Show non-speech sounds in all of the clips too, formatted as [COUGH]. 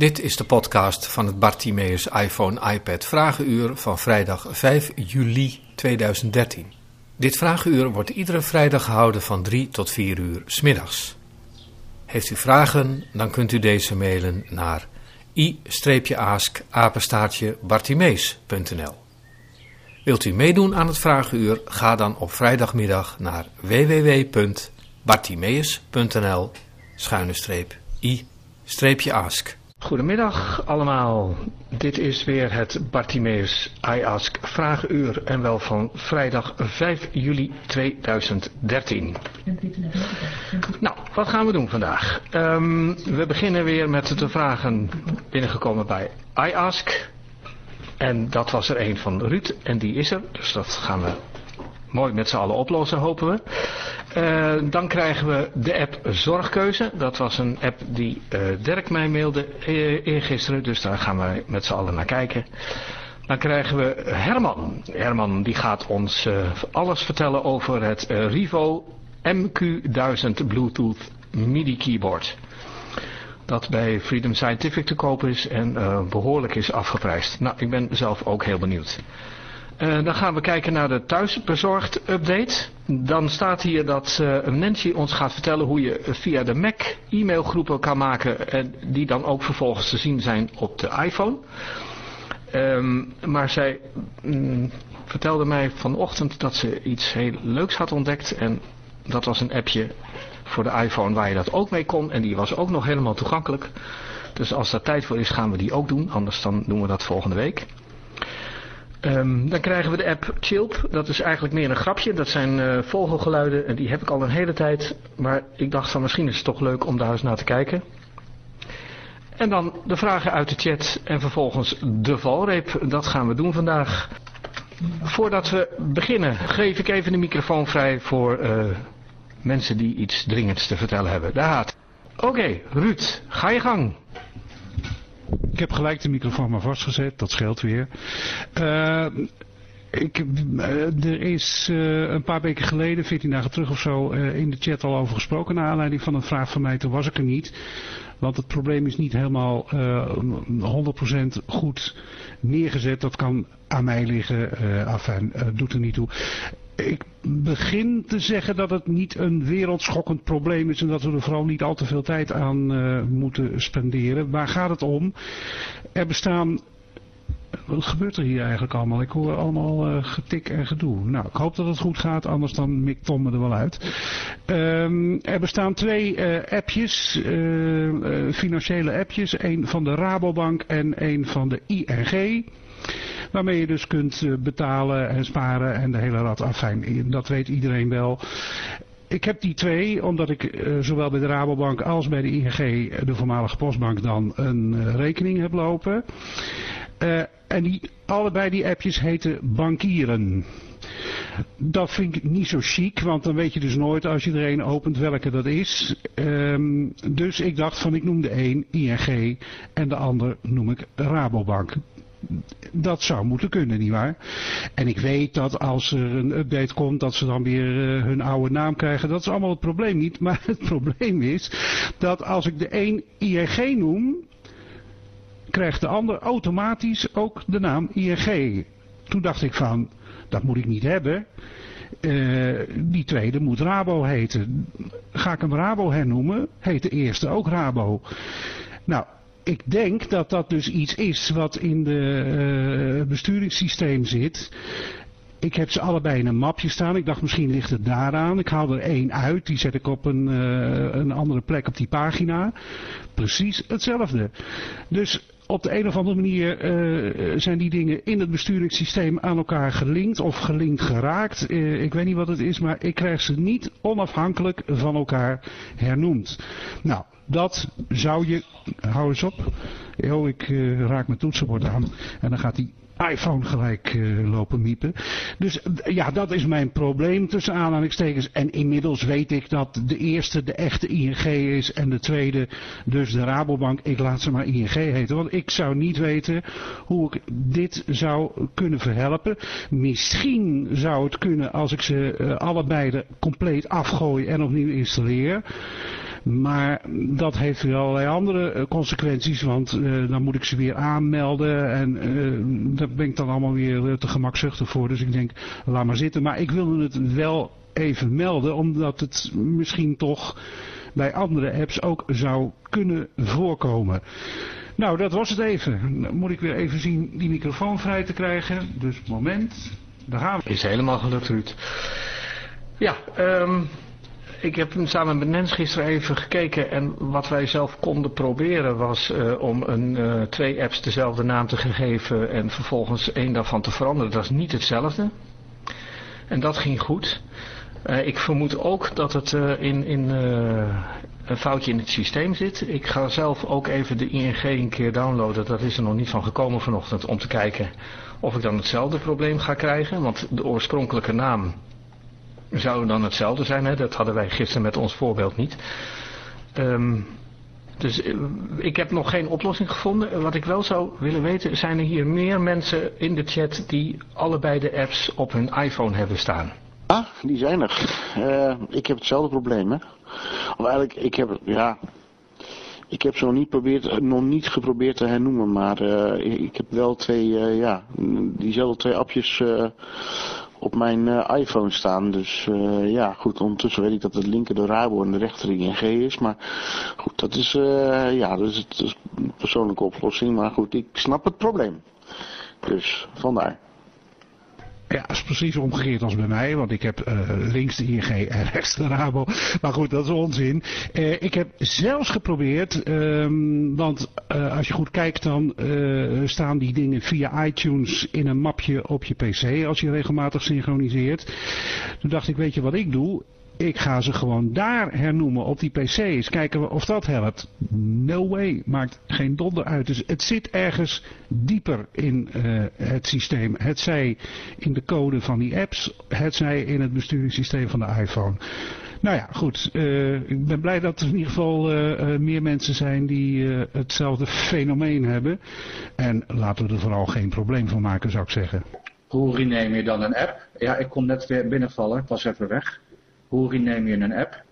Dit is de podcast van het Bartimeus iPhone iPad Vragenuur van vrijdag 5 juli 2013. Dit vragenuur wordt iedere vrijdag gehouden van 3 tot 4 uur smiddags. Heeft u vragen, dan kunt u deze mailen naar i-ask-bartimees.nl Wilt u meedoen aan het vragenuur, ga dan op vrijdagmiddag naar www.bartimeus.nl i-ask. Goedemiddag allemaal. Dit is weer het Bartimeus I Ask Vragenuur en wel van vrijdag 5 juli 2013. Nou, wat gaan we doen vandaag? Um, we beginnen weer met de vragen binnengekomen bij I Ask. En dat was er een van Ruud en die is er, dus dat gaan we mooi met z'n allen oplossen, hopen we. Uh, dan krijgen we de app Zorgkeuze. Dat was een app die uh, Dirk mij mailde uh, eergisteren, dus daar gaan we met z'n allen naar kijken. Dan krijgen we Herman. Herman die gaat ons alles vertellen over het Rivo MQ1000 Bluetooth MIDI keyboard. Dat bij Freedom Scientific te koop is en behoorlijk is afgeprijsd. Nou, ik ben zelf ook heel benieuwd. Uh, dan gaan we kijken naar de thuisbezorgd update. Dan staat hier dat uh, Nancy ons gaat vertellen hoe je via de Mac e-mailgroepen kan maken. En die dan ook vervolgens te zien zijn op de iPhone. Um, maar zij um, vertelde mij vanochtend dat ze iets heel leuks had ontdekt. En dat was een appje voor de iPhone waar je dat ook mee kon. En die was ook nog helemaal toegankelijk. Dus als daar tijd voor is gaan we die ook doen. Anders dan doen we dat volgende week. Um, dan krijgen we de app Chilp. Dat is eigenlijk meer een grapje. Dat zijn uh, vogelgeluiden en die heb ik al een hele tijd. Maar ik dacht van misschien is het toch leuk om daar eens naar te kijken. En dan de vragen uit de chat en vervolgens de valreep. Dat gaan we doen vandaag. Voordat we beginnen geef ik even de microfoon vrij voor uh, mensen die iets dringends te vertellen hebben. Daar. Oké, okay, Ruud, ga je gang. Ik heb gelijk de microfoon maar vastgezet, dat scheelt weer. Uh, ik, uh, er is uh, een paar weken geleden, 14 dagen terug of zo, in de chat al over gesproken. Naar aanleiding van een vraag van mij, toen was ik er niet. Want het probleem is niet helemaal 100% goed neergezet. Dat kan aan mij liggen. afijn, doet er niet toe ik begin te zeggen dat het niet een wereldschokkend probleem is en dat we er vooral niet al te veel tijd aan uh, moeten spenderen. Waar gaat het om? Er bestaan... Wat gebeurt er hier eigenlijk allemaal? Ik hoor allemaal uh, getik en gedoe. Nou, ik hoop dat het goed gaat, anders dan mikt Tom er wel uit. Um, er bestaan twee uh, appjes, financiële appjes. Een van de Rabobank en een van de ING. Waarmee je dus kunt eh, betalen en sparen en de hele rat afijn. Dat weet iedereen wel. Ik heb die twee, omdat ik uh, zowel bij de Rabobank als bij de ING, de voormalige postbank, dan een rekening heb lopen. En die, allebei die appjes heten bankieren. Dat vind ik niet zo chic, want dan weet je dus nooit als je er opent welke dat is. Um, dus ik dacht van ik noem de een ING en de ander noem ik Rabobank dat zou moeten kunnen, nietwaar? En ik weet dat als er een update komt, dat ze dan weer uh, hun oude naam krijgen. Dat is allemaal het probleem niet. [LAUGHS] Maar het probleem is dat als ik de een ING noem, krijgt de ander automatisch ook de naam ING. Toen dacht ik van, dat moet ik niet hebben. Uh, die tweede moet Rabo heten. Ga ik hem Rabo hernoemen, heet de eerste ook Rabo. Nou, ik denk dat dat dus iets is wat in de uh, besturingssysteem zit. Ik heb ze allebei in een mapje staan. Ik dacht misschien ligt het daaraan. Ik haal er één uit. Die zet ik op een, uh, een andere plek op die pagina. Precies hetzelfde. Dus op de een of andere manier uh, zijn die dingen in het besturingssysteem aan elkaar gelinkt of gelinkt geraakt. Uh, ik weet niet wat het is, maar ik krijg ze niet onafhankelijk van elkaar hernoemd. Nou, dat zou je... Hou eens op. Oh, ik uh, raak mijn toetsenbord aan. En dan gaat die iPhone gelijk uh, lopen miepen. Dus ja, dat is mijn probleem tussen aanhalingstekens. En inmiddels weet ik dat de eerste de echte ING is en de tweede dus de Rabobank. Ik laat ze maar ING heten. Want ik zou niet weten hoe ik dit zou kunnen verhelpen. Misschien zou het kunnen als ik ze uh, allebei compleet afgooi en opnieuw installeer. Maar dat heeft weer allerlei andere consequenties, want dan moet ik ze weer aanmelden en daar ben ik dan allemaal weer te gemakzuchtig voor. Dus ik denk, laat maar zitten. Maar ik wilde het wel even melden, omdat het misschien toch bij andere apps ook zou kunnen voorkomen. Nou, dat was het even. Dan moet ik weer even zien die microfoon vrij te krijgen. Dus moment, daar gaan we. Is helemaal gelukt, Ruud. Ja, um, ik heb samen met Nens gisteren even gekeken en wat wij zelf konden proberen was uh, om een, uh, twee apps dezelfde naam te geven en vervolgens één daarvan te veranderen. Dat is niet hetzelfde. En dat ging goed. Uh, ik vermoed ook dat het in, in een foutje in het systeem zit. Ik ga zelf ook even de ING een keer downloaden. Dat is er nog niet van gekomen vanochtend om te kijken of ik dan hetzelfde probleem ga krijgen. Want de oorspronkelijke naam zou dan hetzelfde zijn. Hè? Dat hadden wij gisteren met ons voorbeeld niet. Um, dus eh, ik heb nog geen oplossing gevonden. Wat ik wel zou willen weten, zijn er hier meer mensen in de chat die allebei de apps op hun iPhone hebben staan? Ja, die zijn er. Uh, ik heb hetzelfde probleem, hè. Of eigenlijk, ik heb, ja, ik heb ze nog niet, probeerd, nog niet geprobeerd te hernoemen, maar ik heb wel twee, ja, diezelfde twee appjes op mijn iPhone staan. Dus ja, goed, ondertussen weet ik dat het linker de Rabo en de rechter ING is. Maar goed, dat is, ja, dat is, dat is een persoonlijke oplossing. Maar goed, ik snap het probleem. Dus, vandaar. Ja, dat is precies omgekeerd als bij mij, want ik heb uh, links de ING en [LAUGHS] rechts de Rabo. Maar goed, dat is onzin. Uh, ik heb zelfs geprobeerd, um, want uh, als je goed kijkt dan staan die dingen via iTunes in een mapje op je pc als je regelmatig synchroniseert. Toen dacht ik, weet je wat ik doe? Ik ga ze gewoon daar hernoemen op die pc's. Kijken we of dat helpt. No way. Maakt geen donder uit. Dus het zit ergens dieper in uh, het systeem. Het zij in de code van die apps. Het zij in het besturingssysteem van de iPhone. Nou ja, goed. Uh, ik ben blij dat er in ieder geval uh, meer mensen zijn die hetzelfde fenomeen hebben. En laten we er vooral geen probleem van maken, zou ik zeggen. Hoe reneem je dan een app? Ja, ik kom net weer binnenvallen. Ik was even weg. Hoe reneem je een app?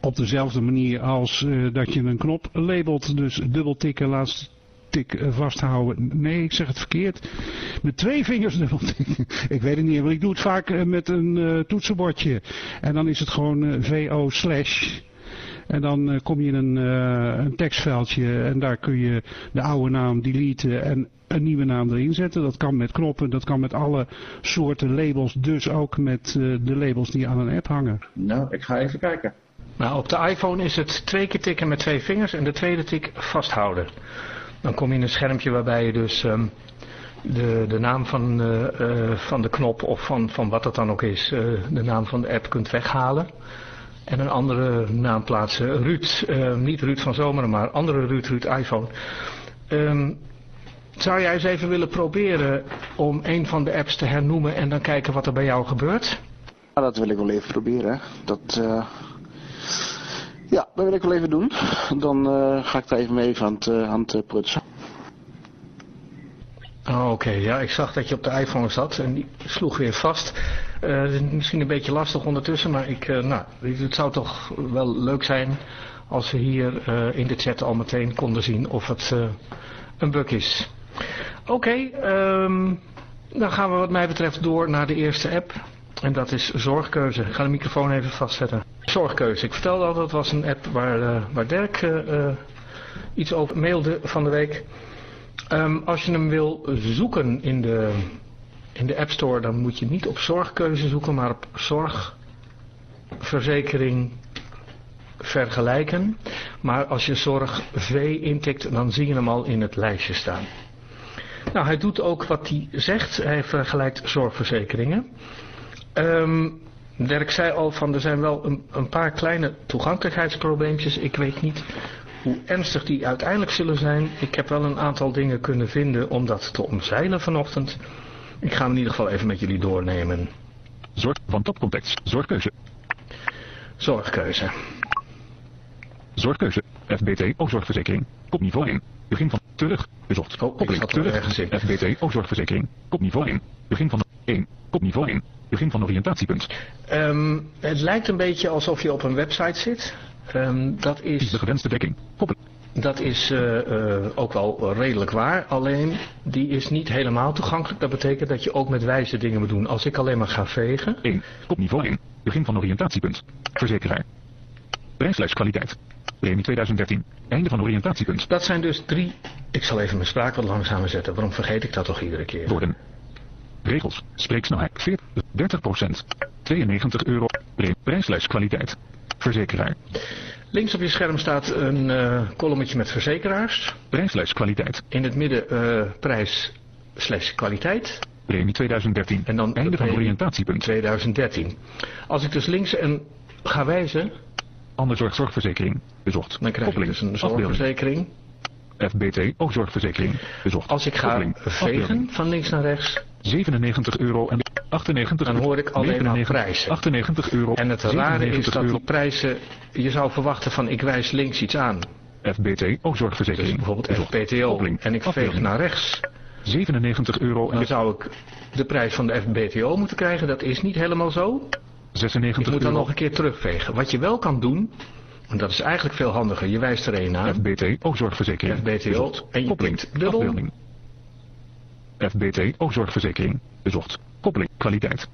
Op dezelfde manier als uh, dat je een knop labelt, dus dubbel tikken, laatste tik uh, vasthouden. Nee, ik zeg het verkeerd. Met twee vingers dubbel tikken. [LAUGHS] ik weet het niet, want ik doe het vaak uh, met een toetsenbordje. En dan is het gewoon VO slash. En dan kom je in een, een tekstveldje en daar kun je de oude naam deleten en een nieuwe naam erin zetten. Dat kan met knoppen, dat kan met alle soorten labels, dus ook met uh, de labels die aan een app hangen. Nou, ik ga even kijken. Nou, op de iPhone is het twee keer tikken met twee vingers en de tweede tik vasthouden. Dan kom je in een schermpje waarbij je dus um, de, de naam van, uh, uh, van de knop of van, van wat het dan ook is, de naam van de app kunt weghalen. En een andere naam plaatsen. Ruud, niet Ruud van Zomeren, maar andere Ruud, Ruud iPhone. Um, zou jij eens even willen proberen om een van de apps te hernoemen en dan kijken wat er bij jou gebeurt? Ja, dat wil ik wel even proberen. Dat, uh... Ja, dat wil ik wel even doen. Dan uh, ga ik daar even mee aan het, uh, aan het prutsen. Oh, Oké, okay. ja, ik zag dat je op de iPhone zat en die sloeg weer vast. Uh, misschien een beetje lastig ondertussen, maar ik, uh, nou, het zou toch wel leuk zijn als we hier uh, in de chat al meteen konden zien of het een bug is. Oké, um, dan gaan we wat mij betreft door naar de eerste app. En dat is Zorgkeuze. Ik ga de microfoon even vastzetten. Zorgkeuze. Ik vertelde al, dat was een app waar, uh, waar Dirk uh, iets over mailde van de week. Um, als je hem wil zoeken in de, in de App Store, dan moet je niet op Zorgkeuze zoeken, maar op Zorgverzekering vergelijken. Maar als je Zorg V intikt, dan zie je hem al in het lijstje staan. Nou, hij doet ook wat hij zegt. Hij vergelijkt zorgverzekeringen. Um, Dirk zei al van er zijn wel een, een paar kleine toegankelijkheidsprobleempjes. Ik weet niet hoe ernstig die uiteindelijk zullen zijn. Ik heb wel een aantal dingen kunnen vinden om dat te omzeilen vanochtend. Ik ga hem in ieder geval even met jullie doornemen. Zorg van topcontext. Zorgkeuze. Zorgkeuze. Zorgkeuze. FBT of zorgverzekering. Kopniveau 1. Begin van terug. Bezocht. Oh, ik terug. ergens in. FBT of zorgverzekering. Kopniveau 1. Begin van 1. Kopniveau 1. Begin van oriëntatiepunt. Um, het lijkt een beetje alsof je op een website zit. Ehm, dat Kies is, de gewenste dekking. Dat is eh, eh, ook wel redelijk waar, alleen die is niet helemaal toegankelijk. Dat betekent dat je ook met wijze dingen moet doen. Als ik alleen maar ga vegen, 1. Kopniveau 1. Begin van oriëntatiepunt. Verzekeraar. Prijslijst kwaliteit. Premie 2013. Einde van oriëntatiepunt. dat zijn dus drie... Ik zal even mijn spraak wat langzamer zetten. Waarom vergeet ik dat toch iedere keer? Woorden. Regels. Spreeksnelheid 40, 30% 92 euro. Pre- Prijslijst kwaliteit. Verzekeraar. Links op je scherm staat een eh kolommetje met verzekeraars. Prijslijst kwaliteit. In het midden eh, prijs slash kwaliteit. Premie 2013. En dan de Einde van oriëntatiepunt. 2013. Als ik dus links en ga wijzen, Ander zorgverzekering. Bezocht. dan krijg ik Koppeling. dus een zorgverzekering. FBT. Ook zorgverzekering. Bezocht. Als ik ga Koppeling. vegen Afbeelding. van links naar rechts, 97 euro en 98 dan hoor ik alleen maar 99, prijzen. 98 euro. En het rare is 97 dat die prijzen, je zou verwachten van ik wijs links iets aan. FBT. Ook Dus zorgverzekering. bijvoorbeeld Bezocht. FBTO. Koppeling. En ik veeg Afbeelding. naar rechts. 97 euro en Dan zou ik de prijs van de FBTO moeten krijgen. Dat is niet helemaal zo. Ik 96 moet dan euro. nog een keer terugvegen. Wat je wel kan doen, en dat is eigenlijk veel handiger. Je wijst er één aan. FBT. Zorgverzekering. FBTO. Bezocht. En je Koppeling. tikt dubbel. Afbeelding. FBT. Ook zorgverzekering. Bezocht. Koppeling. Kwaliteit.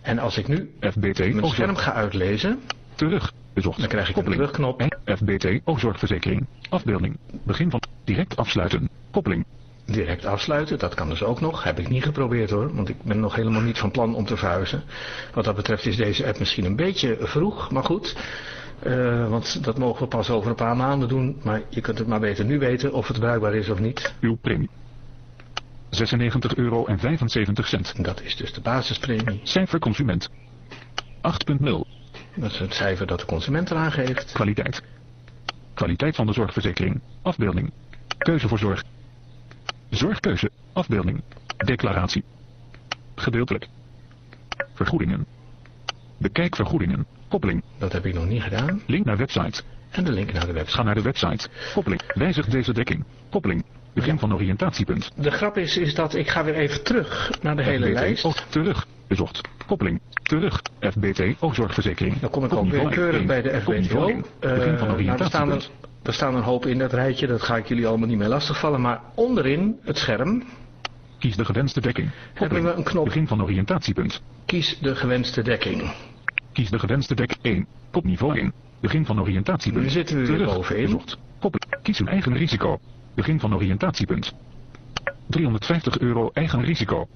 En als ik nu FBT. mijn scherm ga uitlezen, Terug. Bezocht. dan krijg ik een Koppeling. terugknop. En FBT. Ook zorgverzekering. Afbeelding. Begin van. Direct afsluiten. Koppeling. Direct afsluiten, dat kan dus ook nog. Heb ik niet geprobeerd hoor, want ik ben nog helemaal niet van plan om te verhuizen. Wat dat betreft is deze app misschien een beetje vroeg, maar goed. Eh, want dat mogen we pas over een paar maanden doen. Maar je kunt het maar beter nu weten of het bruikbaar is of niet. Uw premie. 96 euro en 75 cent. En dat is dus de basispremie. Cijfer consument. 8.0. Dat is het cijfer dat de consument eraan geeft. Kwaliteit. Kwaliteit van de zorgverzekering. Afbeelding. Keuze voor zorg. Zorgkeuze. Afbeelding. Declaratie. Gedeeltelijk. Vergoedingen. Bekijk vergoedingen. Koppeling. Dat heb ik nog niet gedaan. Link naar website. En de link naar de website. Ga naar de website. Koppeling. Wijzig deze dekking. Koppeling. Begin van oriëntatiepunt. De grap is, is dat ik ga weer even terug naar de hele FBT. lijst. Ook terug. Bezocht. Koppeling. Terug. FBT. Ook zorgverzekering. Dan kom ik ook weer keurig bij de FBTO. één. Begin van Eh, nou, oriëntatiepunt. Er staan een hoop in dat rijtje, dat ga ik jullie allemaal niet meer lastigvallen. Maar onderin het scherm Kies de gewenste dekking. hebben we een knop Begin van oriëntatiepunt. kies de gewenste dekking. Kies de gewenste dek 1. Kopniveau 1. Begin van oriëntatiepunt. Nu zitten we weer Terug. bovenin. Bezocht. Koppel. Kies uw eigen risico. Begin van oriëntatiepunt. 350 euro eigen risico.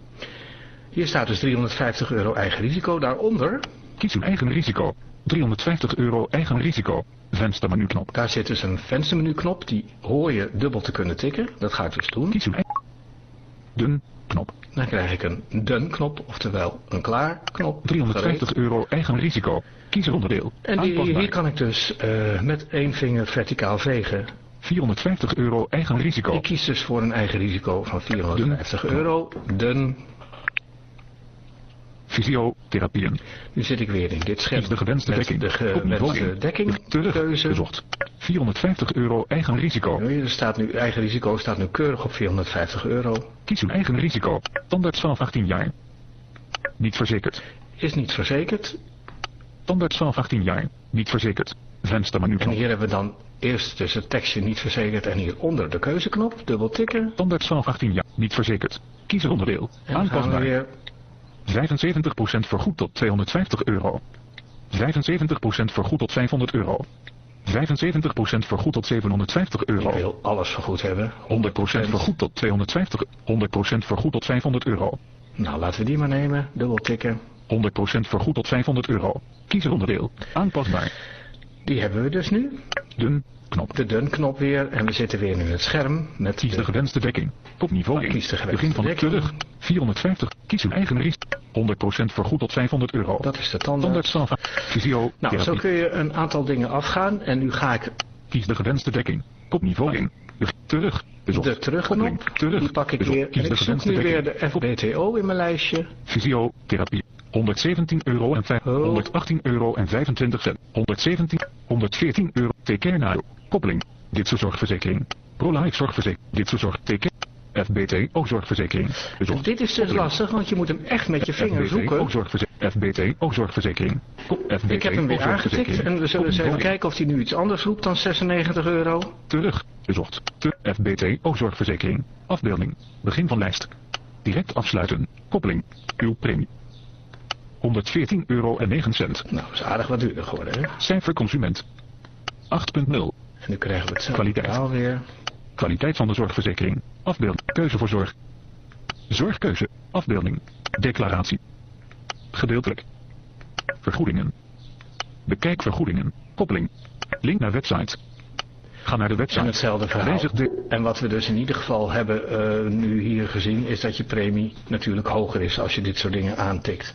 Hier staat dus 350 euro eigen risico. Daaronder, Kies uw eigen risico. 350 euro eigen risico. Venstermenuknop. daar zit dus een venstermenuknop. Die hoor je dubbel te kunnen tikken. Dat ga ik dus doen. Kies uw eigen... Dun. Knop. Dan krijg ik een done knop, oftewel een klaar knop. 350 euro eigen risico. Kies er onderdeel. En die, hier kan ik dus eh, met één vinger verticaal vegen. 450 euro eigen risico. Ik kies dus voor een eigen risico van 450 euro. Done. Fysiotherapieën. Nu zit ik weer in dit scherm. Kies de gewenste met dekking. de Op niveau gewenste één. dekking. Terug. Keuze. Bezocht. 450 euro eigen risico. Er staat nu, eigen risico staat nu keurig op 450 euro. Kies uw eigen risico. Tandarts vanaf 18 jaar. Niet verzekerd. Is niet verzekerd. Tandarts vanaf 18 jaar. Niet verzekerd. Venstermenu En hier hebben we dan eerst dus het tekstje niet verzekerd en hieronder de keuzeknop. Dubbel tikken. Tandarts vanaf 18 jaar. Niet verzekerd. Kies er onderdeel. En gaan we weer 75% vergoed tot 250 euro. 75% vergoed tot 500 euro. 75% vergoed tot 750 Ik euro. wil alles vergoed hebben. 100% vergoed tot 250. 100% vergoed tot 500 euro. Nou, laten we die maar nemen. Dubbel tikken. 100% vergoed tot 500 euro. Kies er onderdeel. Aanpasbaar. Die hebben we dus nu. Dun. Knop. De dun knop weer. En we zitten weer nu in het scherm. Met Kies de de, gewenste dekking. Op niveau 1. Kies de gewenste Begin van dekking. terug. 450. Kies uw eigen risico. 100% vergoed tot 500 euro. dat is de tandarts. Fysio. Nou, zo kun je een aantal dingen afgaan. En nu ga ik Kies de gewenste dekking. Op niveau 1. Beg- Terug. Bezocht. de terugknop. Terug. Die pak ik Bezocht. weer. Kies En de ik zoek nu weer de FBTO in mijn lijstje. Fysiotherapie. 117 euro en vijf- Oh. 118 euro en 25 cent. 117, 114 euro. TK. Koppeling. Dit is zorgverzekering. ProLife zorgverzekering. Dit is. FBT ook zorgverzekering. Bezocht. Dit is dus lastig, want je moet hem echt met je vinger FBT ook zoeken. zorgverzekering. FBTO-zorgverzekering. FBTO Ik heb hem weer aangetikt en we zullen eens even kijken of hij nu iets anders roept dan 96 euro. Terug. Bezocht. Ter FBTO-zorgverzekering. Afbeelding. Begin van lijst. Direct afsluiten. Koppeling. Uw premie. 114 euro en 9 cent. Nou, dat is aardig wat duurder geworden, hè? Cijfer consument. 8.0. En nu krijgen we het Kwaliteit. verhaal weer. Kwaliteit van de zorgverzekering. Afbeeld. Keuze voor zorg. Zorgkeuze. Afbeelding. Declaratie. Gedeeltelijk. Vergoedingen. Bekijk vergoedingen. Koppeling. Link naar website. Ga naar de En website. hetzelfde verhaal. De... En wat we dus in ieder geval hebben eh, nu hier gezien, is dat je premie natuurlijk hoger is als je dit soort dingen aantikt.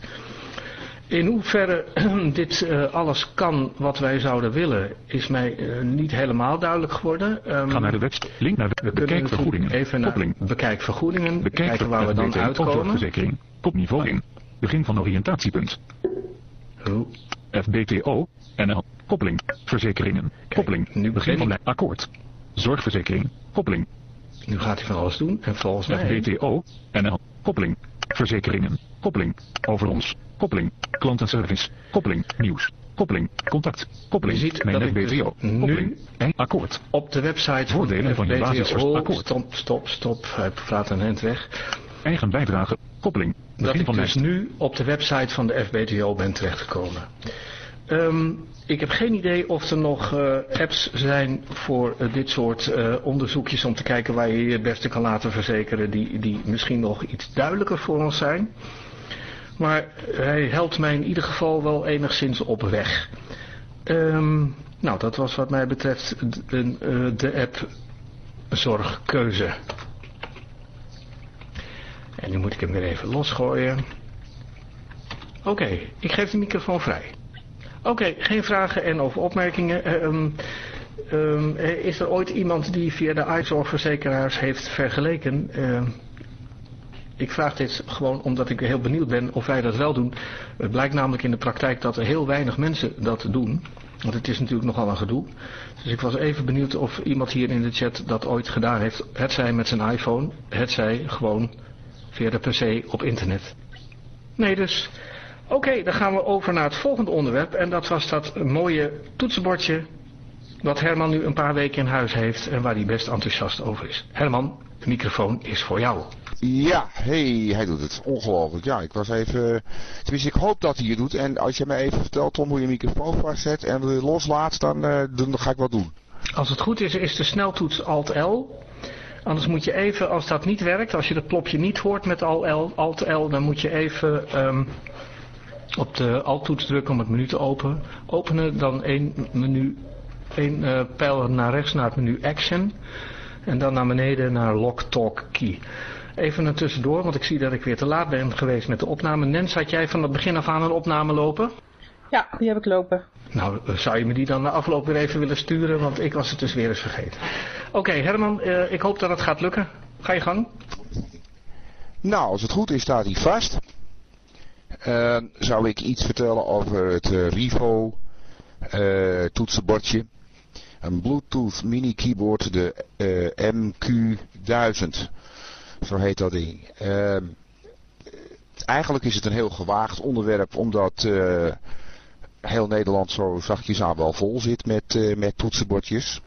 In hoeverre [CLEARS THROAT] dit eh, alles kan wat wij zouden willen, is mij eh, niet helemaal duidelijk geworden. Ehm, Ga naar de website. Link naar de... kunnen Bekijk natuurlijk vergoedingen. even naar Koppeling. bekijk vergoedingen, Bekijk kijken waar we dan FBTO uitkomen. zorgverzekering. Kopniveau 1. Begin van oriëntatiepunt. Hoe? FBTO. NL. Koppeling. Verzekeringen. Koppeling. nu Begin van. Akkoord. Zorgverzekering. Koppeling. Nu gaat hij van alles doen en volgens mij... FBTO. NL. Koppeling. Verzekeringen. Koppeling. Over ons. Koppeling. Klantenservice. Koppeling. Nieuws. Koppeling. Contact. Koppeling. Je ziet Mijn dat dus Koppeling. En akkoord. Op de website Voordelen van je basisakkoord. Stop, stop, stop. Hij praat een hand weg. Eigen bijdrage. Koppeling. dat ik van dus lijst. nu op de website van de FBTO ben terechtgekomen. Ehm, ik heb geen idee of er nog eh, apps zijn voor eh, dit soort eh, onderzoekjes om te kijken waar je je het beste kan laten verzekeren die, die misschien nog iets duidelijker voor ons zijn. Maar hij helpt mij in ieder geval wel enigszins op weg. Ehm, nou, dat was wat mij betreft de, eh, de app Zorgkeuze. En nu moet ik hem weer even losgooien. Oké, ik geef de microfoon vrij. Oké, geen vragen en of opmerkingen. Ehm, ehm, eh, is er ooit iemand die via de iZorgverzekeraars heeft vergeleken? Ik vraag dit gewoon omdat ik heel benieuwd ben of wij dat wel doen. Het blijkt namelijk in de praktijk dat er heel weinig mensen dat doen. Want het is natuurlijk nogal een gedoe. Dus ik was even benieuwd of iemand hier in de chat dat ooit gedaan heeft. Het zij met zijn iPhone, het zij gewoon via de PC op internet. Nee dus. Oké, dan gaan we over naar het volgende onderwerp. En dat was dat mooie toetsenbordje wat Herman nu een paar weken in huis heeft en waar hij best enthousiast over is. Herman, de microfoon is voor jou. Ja, hey, hij doet het. Ongelooflijk. Ja, ik was even... Tenminste, ik hoop dat hij het doet. En als je me even vertelt, Tom, hoe je microfoon vastzet en loslaat, dan, eh, dan ga ik wat doen. Als het goed is, is de sneltoets Alt-L. Anders moet je even, als dat niet werkt, als je dat plopje niet hoort met Alt-L, Alt-L dan moet je even ehm, op de Alt-toets drukken om het menu te openen. Openen, dan één menu, één eh, pijl naar rechts naar het menu Action. En dan naar beneden naar Lock Talk Key. Even een tussendoor, want ik zie dat ik weer te laat ben geweest met de opname. Nens, had jij van het begin af aan een opname lopen? Ja, die heb ik lopen. Nou, eh, zou je me die dan na afloop weer even willen sturen, want ik was het dus weer eens vergeten. Oké, Herman, eh, ik hoop dat het gaat lukken. Ga je gang. Nou, als het goed is, staat hij vast. Eh, zou ik iets vertellen over het eh, Rivo eh, toetsenbordje. Een Bluetooth mini keyboard, de eh, MQ1000. Zo heet dat ding. Ehm, eigenlijk is het een heel gewaagd onderwerp, omdat eh, heel Nederland zo zachtjes aan wel vol zit met, eh, met toetsenbordjes.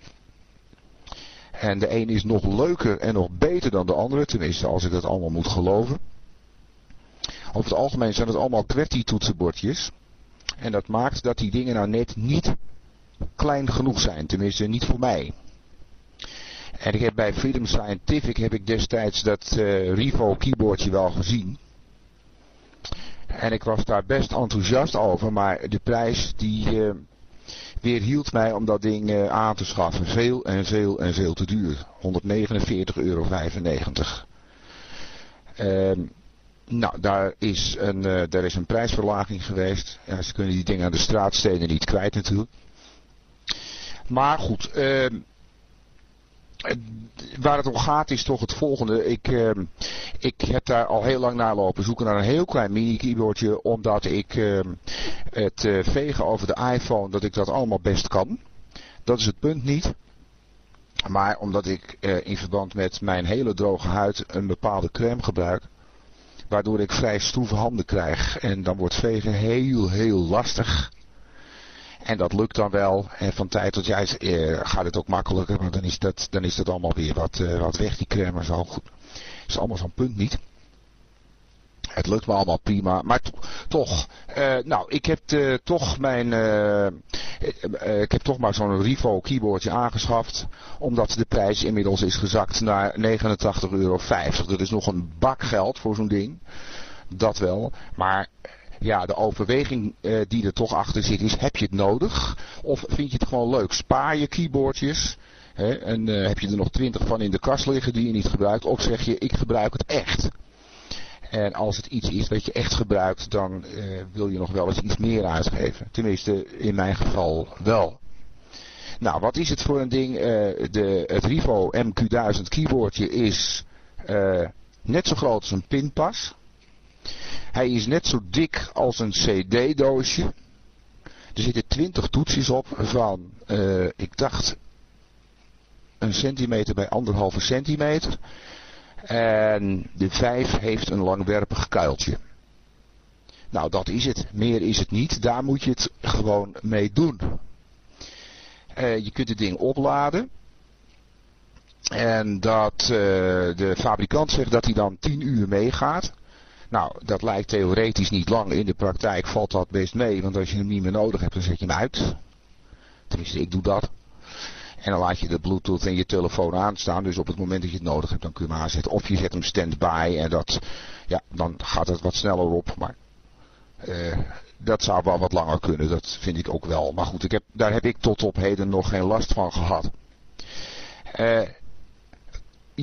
En de een is nog leuker en nog beter dan de andere, tenminste als ik dat allemaal moet geloven. Over het algemeen zijn het allemaal QWERTY toetsenbordjes. En dat maakt dat die dingen nou net niet klein genoeg zijn, tenminste niet voor mij. En ik heb bij Freedom Scientific heb ik destijds dat eh, Rivo keyboardje wel gezien. En ik was daar best enthousiast over, maar de prijs die eh, weerhield mij om dat ding eh, aan te schaffen. Veel en veel en veel te duur. 149,95 euro. Ehm, nou, daar is, een, daar is een prijsverlaging geweest. Ja, ze kunnen die dingen aan de straatstenen niet kwijt natuurlijk. Maar goed, ehm, eh, waar het om gaat is toch het volgende. Ik, ehm, ik heb daar al heel lang naar lopen zoeken naar een heel klein mini keyboardje. Omdat ik ehm, het eh, vegen over de iPhone, dat ik dat allemaal best kan. Dat is het punt niet. Maar omdat ik eh, in verband met mijn hele droge huid een bepaalde crème gebruik. Waardoor ik vrij stroeve handen krijg. En dan wordt vegen heel, heel lastig. En dat lukt dan wel. En van tijd tot tijd eh, gaat het ook makkelijker. Maar dan is dat, dan is dat allemaal weer wat, uh, wat weg, die crème. Zo goed. Is allemaal zo'n punt niet. Het lukt me allemaal prima. Maar toch, uh, nou, ik heb toch mijn, uh, ik heb toch maar zo'n Rivo keyboardje aangeschaft. Omdat de prijs inmiddels is gezakt naar 89,50 euro. Dat is nog een bak geld voor zo'n ding. Dat wel. Maar ja, de overweging uh, die er toch achter zit is, heb je het nodig? Of vind je het gewoon leuk? Spaar je keyboardjes hè, en uh, heb je er nog twintig van in de kast liggen die je niet gebruikt? Of zeg je, ik gebruik het echt? En als het iets is wat je echt gebruikt, dan uh, wil je nog wel eens iets meer uitgeven. Tenminste, in mijn geval wel. Nou, wat is het voor een ding? de, het Rivo MQ1000 keyboardje is net zo groot als een pinpas. Hij is net zo dik als een cd-doosje. Er zitten 20 toetsjes op van, uh, ik dacht, een centimeter bij anderhalve centimeter. En de 5 heeft een langwerpig kuiltje. Nou, dat is het. Meer is het niet. Daar moet je het gewoon mee doen. Uh, je kunt het ding opladen. En dat uh, de fabrikant zegt dat hij dan 10 uur meegaat. Nou, dat lijkt theoretisch niet lang. In de praktijk valt dat best mee. Want als je hem niet meer nodig hebt, dan zet je hem uit. Tenminste, ik doe dat. En dan laat je de bluetooth in je telefoon aanstaan. Dus op het moment dat je het nodig hebt, dan kun je hem aanzetten. Of je zet hem standby en dat, ja, dan gaat het wat sneller op. Maar uh, dat zou wel wat langer kunnen. Dat vind ik ook wel. Maar goed, ik heb, daar heb ik tot op heden nog geen last van gehad. Uh,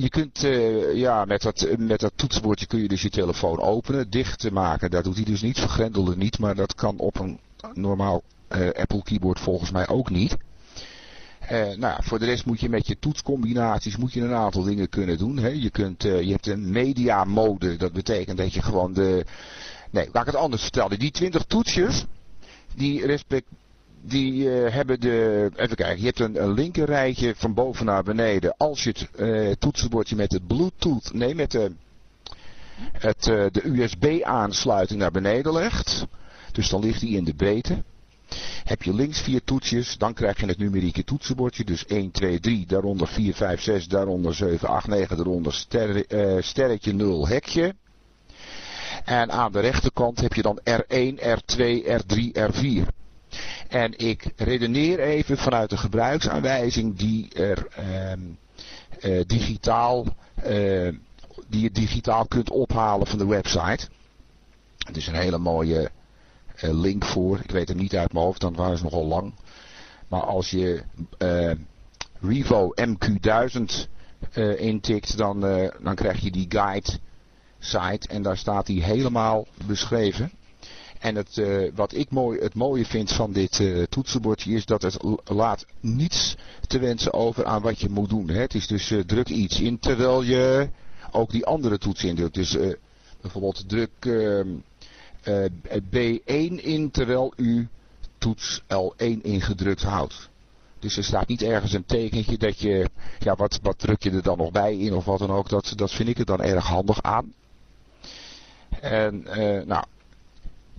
je kunt, uh, ja, met dat, met dat toetsenbordje kun je dus je telefoon openen, dicht maken. Dat doet hij dus niet, vergrendelde niet, maar dat kan op een normaal uh, Apple keyboard volgens mij ook niet. Uh, nou voor de rest moet je met je toetscombinaties moet je een aantal dingen kunnen doen. Hè. Je, kunt, je hebt een media mode, dat betekent dat je gewoon de... Nee, laat ik het anders vertellen. Die 20 toetsjes, die respect, die uh, hebben de, even kijken, je hebt een, een linker rijtje van boven naar beneden. Als je het uh, toetsenbordje met de bluetooth, nee met de, het, uh, de USB aansluiting naar beneden legt. Dus dan ligt die in de breedte. Heb je links vier toetsjes, dan krijg je het numerieke toetsenbordje. Dus 1, 2, 3, daaronder 4, 5, 6, daaronder 7, 8, 9, daaronder ster, sterretje 0, hekje. En aan de rechterkant heb je dan R1, R2, R3, R4. En ik redeneer even vanuit de gebruiksaanwijzing die er uh, uh, digitaal, uh, die je digitaal kunt ophalen van de website. Het is een hele mooie link voor. Ik weet hem niet uit mijn hoofd, dan waren ze nogal lang. Maar als je Revo MQ1000 intikt, dan, dan krijg je die guide site en daar staat die helemaal beschreven. En het, uh, wat ik mooi, het mooie vind van dit uh, toetsenbordje is dat het laat niets te wensen over aan wat je moet doen. Hè. Het is dus uh, druk iets in terwijl je ook die andere toets indrukt. Dus bijvoorbeeld druk ehm, B1 in terwijl u toets L1 ingedrukt houdt. Dus er staat niet ergens een tekentje dat je, ja wat, wat druk je er dan nog bij in of wat dan ook. Dat, dat vind ik er dan erg handig aan. En nou,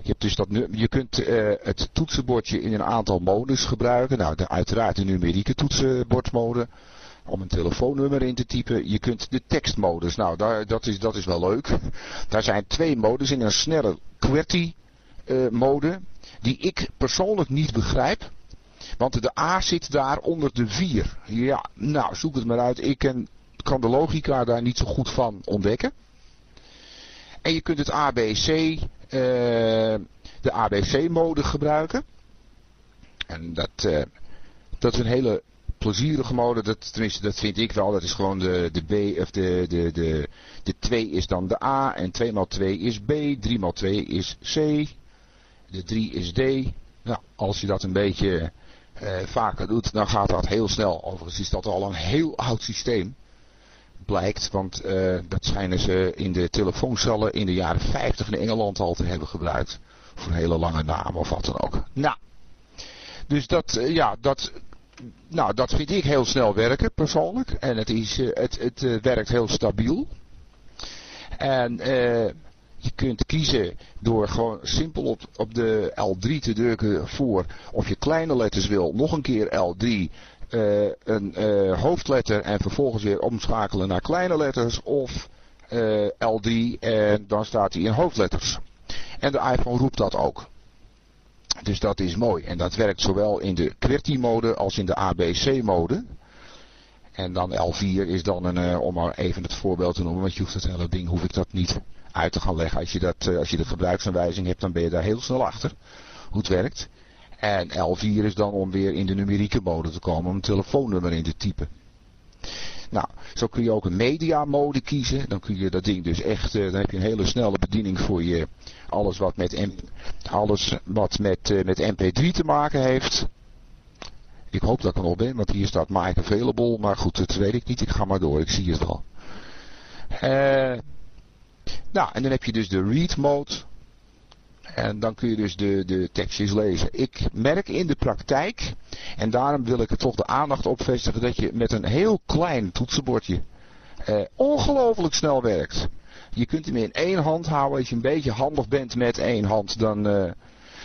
je, dus dat, je kunt uh, het toetsenbordje in een aantal modes gebruiken. Nou, de, uiteraard de numerieke toetsenbordmode. Om een telefoonnummer in te typen. Je kunt de tekstmodus. Nou, dat, is, dat is wel leuk. Daar zijn twee modes in. Een snelle QWERTY uh. Die ik persoonlijk niet begrijp. Want de A zit daar onder de 4. Ja, nou, zoek het maar uit. Ik kan de logica daar niet zo goed van ontdekken. En je kunt het ABC, de ABC-mode gebruiken. En dat, uh, dat is een hele plezierige mode. Dat, tenminste, dat vind ik wel. Dat is gewoon de, de B, of de, de, de, de 2 is dan de A. En 2 x 2 is B. 3 x 2 is C. De 3 is D. Nou, als je dat een beetje uh, vaker doet, dan gaat dat heel snel. Overigens is dat al een heel oud systeem blijkt. Want uh, dat schijnen ze in de telefooncellen in de jaren 50 in Engeland al te hebben gebruikt. Voor hele lange naam of wat dan ook. Nou, dus dat, uh, ja, dat, nou, dat vind ik heel snel werken persoonlijk. En het, is, uh, het, het werkt heel stabiel. En Je kunt kiezen door gewoon simpel op, op de L3 te drukken voor of je kleine letters wil. Nog een keer L3, uh, een uh, hoofdletter en vervolgens weer omschakelen naar kleine letters. Of uh, L3 en dan staat hij in hoofdletters. En de iPhone roept dat ook. Dus dat is mooi. En dat werkt zowel in de QWERTY mode als in de ABC mode. En dan L4 is dan een, om maar even het voorbeeld te noemen, want je hoeft het hele ding, hoef ik dat niet uit te gaan leggen. Als je, dat, als je de gebruiksaanwijzing hebt, dan ben je daar heel snel achter hoe het werkt. En L4 is dan om weer in de numerieke mode te komen, om een telefoonnummer in te typen. Nou, zo kun je ook een media mode kiezen. Dan kun je dat ding dus echt, uh, dan heb je een hele snelle bediening voor je, alles wat met, alles wat met, uh, met MP3 te maken heeft. Ik hoop dat ik er nog ben, want hier staat Mike Available. Maar goed, dat weet ik niet. Ik ga maar door, ik zie het wel. Uh, nou, en dan heb je dus de read mode. En dan kun je dus de, de tekstjes lezen. Ik merk in de praktijk, en daarom wil ik er toch de aandacht op vestigen, dat je met een heel klein toetsenbordje uh, ongelooflijk snel werkt. Je kunt hem in één hand houden. Als je een beetje handig bent met één hand, dan uh,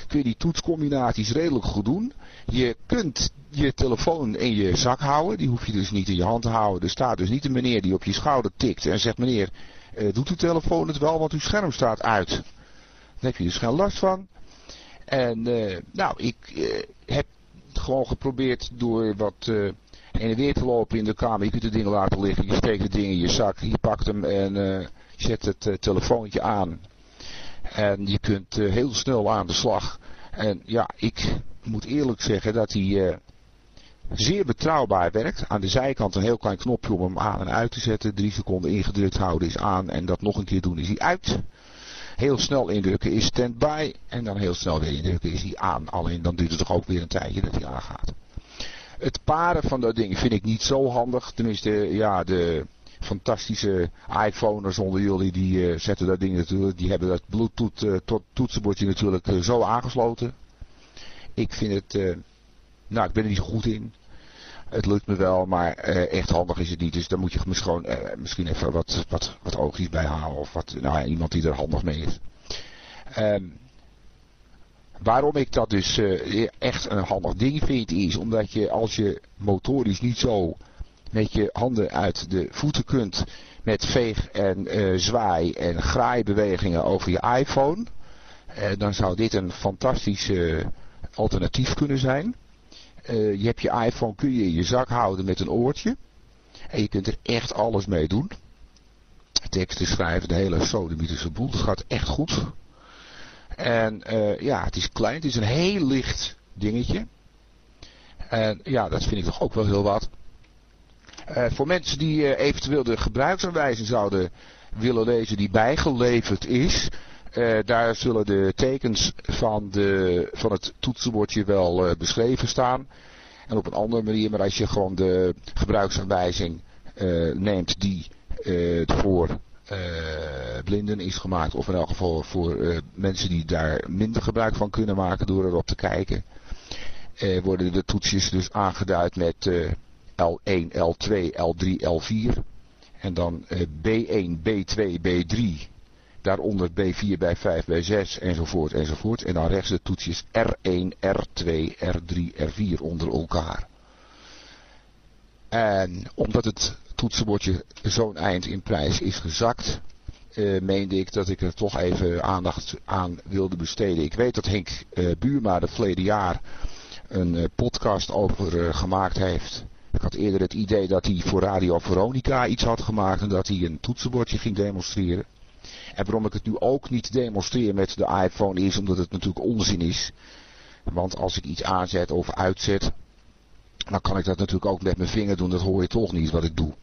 kun je die toetscombinaties redelijk goed doen. Je kunt je telefoon in je zak houden. Die hoef je dus niet in je hand te houden. Er staat dus niet een meneer die op je schouder tikt en zegt meneer, uh, doet uw telefoon het wel, want uw scherm staat uit. Daar heb je dus geen last van. En uh, nou, ik uh, heb gewoon geprobeerd door wat uh, heen en weer te lopen in de kamer. Je kunt de dingen laten liggen, je steekt het ding in je zak, je pakt hem en zet het telefoontje aan. En je kunt heel snel aan de slag. En ja, ik moet eerlijk zeggen dat hij zeer betrouwbaar werkt. Aan de zijkant een heel klein knopje om hem aan en uit te zetten. Drie seconden ingedrukt houden is aan en dat nog een keer doen is hij uit. Heel snel indrukken is standby en dan heel snel weer indrukken is hij aan. Alleen dan duurt het toch ook weer een tijdje dat hij aangaat. Het paren van dat ding vind ik niet zo handig. Tenminste, ja, de fantastische iPhone'ers onder jullie, die uh, zetten dat ding natuurlijk, die hebben dat Bluetooth uh, tot toetsenbordje natuurlijk uh, zo aangesloten. Ik vind het, nou ik ben er niet zo goed in. Het lukt me wel, maar uh, echt handig is het niet. Dus dan moet je misschien, uh, misschien even wat, wat, wat oogjes bij halen. Of wat, nou iemand die er handig mee is. Um, waarom ik dat dus uh, echt een handig ding vind is omdat je als je motorisch niet zo met je handen uit de voeten kunt met veeg en zwaai en graaibewegingen over je iPhone. dan zou dit een fantastisch alternatief kunnen zijn. Uh, je hebt je iPhone, kun je in je zak houden met een oortje. En je kunt er echt alles mee doen. Teksten schrijven, de hele sodemietische boel. Dat gaat echt goed. En uh, ja, het is klein. Het is een heel licht dingetje. En ja, dat vind ik toch ook wel heel wat. Uh, voor mensen die eventueel de gebruiksaanwijzing zouden willen lezen die bijgeleverd is... Uh, daar zullen de tekens van, de, van het toetsenbordje wel uh, beschreven staan. En op een andere manier, maar als je gewoon de gebruiksaanwijzing uh, neemt die voor blinden is gemaakt. Of in elk geval voor mensen die daar minder gebruik van kunnen maken door erop te kijken. worden de toetsjes dus aangeduid met L1, L2, L3, L4. En dan B1, B2, B3 Daaronder B4, B5, B6 enzovoort enzovoort. En dan rechts de toetsjes R1, R2, R3, R4 onder elkaar. En omdat het toetsenbordje zo'n eind in prijs is gezakt, uh, meende ik dat ik er toch even aandacht aan wilde besteden. Ik weet dat Henk uh, Buurma het verleden jaar een uh, podcast over gemaakt heeft. Ik had eerder het idee dat hij voor Radio Veronica iets had gemaakt en dat hij een toetsenbordje ging demonstreren. En waarom ik het nu ook niet demonstreer met de iPhone is omdat het natuurlijk onzin is. Want als ik iets aanzet of uitzet, dan kan ik dat natuurlijk ook met mijn vinger doen. Dat hoor je toch niet wat ik doe.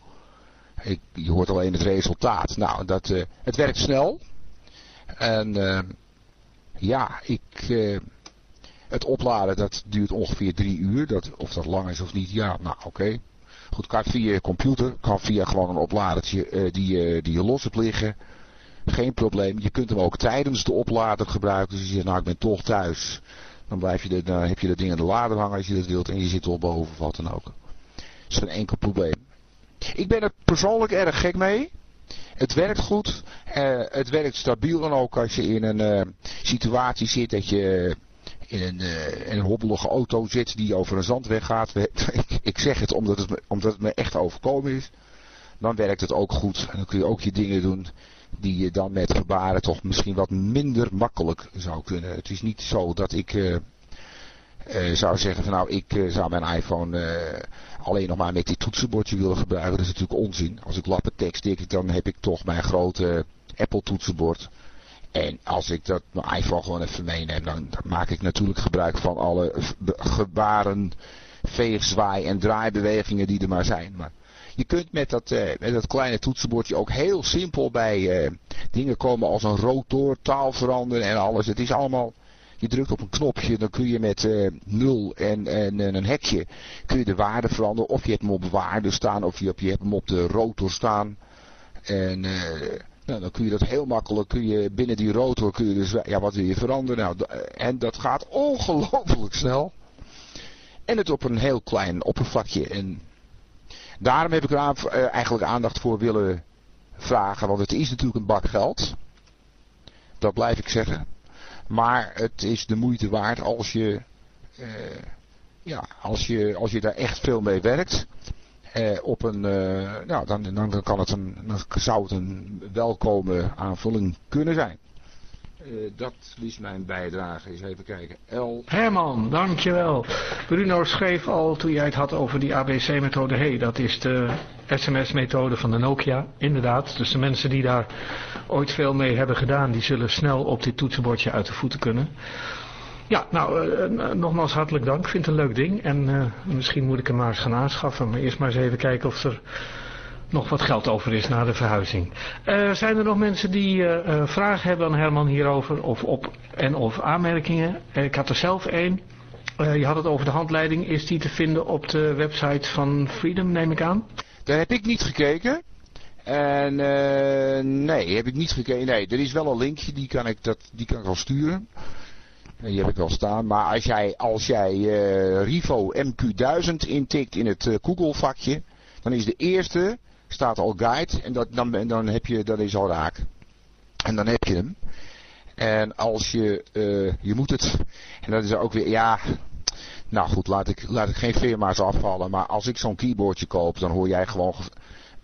Ik, je hoort alleen het resultaat. Nou, dat, uh, het werkt snel. En uh, ja, ik, uh, het opladen dat duurt ongeveer drie uur. Dat, of dat lang is of niet, ja, nou oké. Goed, kan via je computer, kan via gewoon een opladertje die, die je los hebt liggen. Geen probleem. Je kunt hem ook tijdens de oplader gebruiken. Dus je zegt, nou ik ben toch thuis. Dan, blijf je de, dan heb je dat ding in de lader hangen als je dat wilt. En je zit er boven of wat dan ook. Dat is geen enkel probleem. Ik ben er persoonlijk erg gek mee. het werkt goed. het werkt stabiel en ook als je in een situatie zit dat je in een, in een hobbelige auto zit die over een zandweg gaat. [LAUGHS] ik, zeg het omdat het, omdat het me echt overkomen is. Dan werkt het ook goed. En dan kun je ook je dingen doen die je dan met gebaren toch misschien wat minder makkelijk zou kunnen. Het is niet zo dat ik uh, uh, zou zeggen van nou ik uh, zou mijn iPhone alleen nog maar met dit toetsenbordje willen gebruiken. Dat is natuurlijk onzin. Als ik lappen tekst tik dan heb ik toch mijn grote Apple toetsenbord. En als ik dat mijn iPhone gewoon even meeneem dan, dan maak ik natuurlijk gebruik van alle gebaren, veegzwaai en draaibewegingen die er maar zijn. Maar je kunt met dat, uh, met dat kleine toetsenbordje ook heel simpel bij uh, dingen komen als een rotor, taal veranderen en alles. Het is allemaal, je drukt op een knopje, dan kun je met uh, 0 en, en, en, een hekje kun je de waarde veranderen. Of je hebt hem op waarde staan, of je, je hebt hem op de rotor staan. En nou, dan kun je dat heel makkelijk, kun je binnen die rotor, kun je dus, ja wat wil je veranderen? Nou, en dat gaat ongelooflijk snel. En het op een heel klein oppervlakje. En Daarom heb ik er eh, eigenlijk aandacht voor willen vragen. Want het is natuurlijk een bak geld. Dat blijf ik zeggen. Maar het is de moeite waard als je, uh, ja, als je, als je daar echt veel mee werkt. Uh, op een, uh, nou, dan, dan, kan het een, dan zou het een welkome aanvulling kunnen zijn. Uh, dat is mijn bijdrage. Eens even kijken. L. Herman, dankjewel. Bruno schreef al toen jij het had over die ABC-methode. hey, dat is de SMS-methode van de Nokia. Inderdaad. Dus de mensen die daar ooit veel mee hebben gedaan, die zullen snel op dit toetsenbordje uit de voeten kunnen. Ja, nou, uh, nogmaals hartelijk dank. Ik vind een leuk ding. En misschien moet ik hem maar eens gaan aanschaffen. Maar eerst maar eens even kijken of er nog wat geld over is na de verhuizing. Uh, zijn er nog mensen die uh, vragen hebben aan Herman hierover of op en of aanmerkingen? ik had er zelf één. je had het over de handleiding. Is die te vinden op de website van Freedom, neem ik aan? Daar heb ik niet gekeken. En nee, heb ik niet gekeken. Nee, er is wel een linkje, die kan ik, dat, die kan ik wel sturen. Die heb ik wel staan. Maar als jij, als jij Rivo MQ1000 intikt in het Google vakje, dan is de eerste staat al guide en dat, dan, dan heb je, dat is al raak. En dan heb je hem. En als je, uh, je moet het, en dat is ook weer, ja, nou goed, laat ik, laat ik geen firma's afvallen, maar als ik zo'n keyboardje koop, dan hoor jij gewoon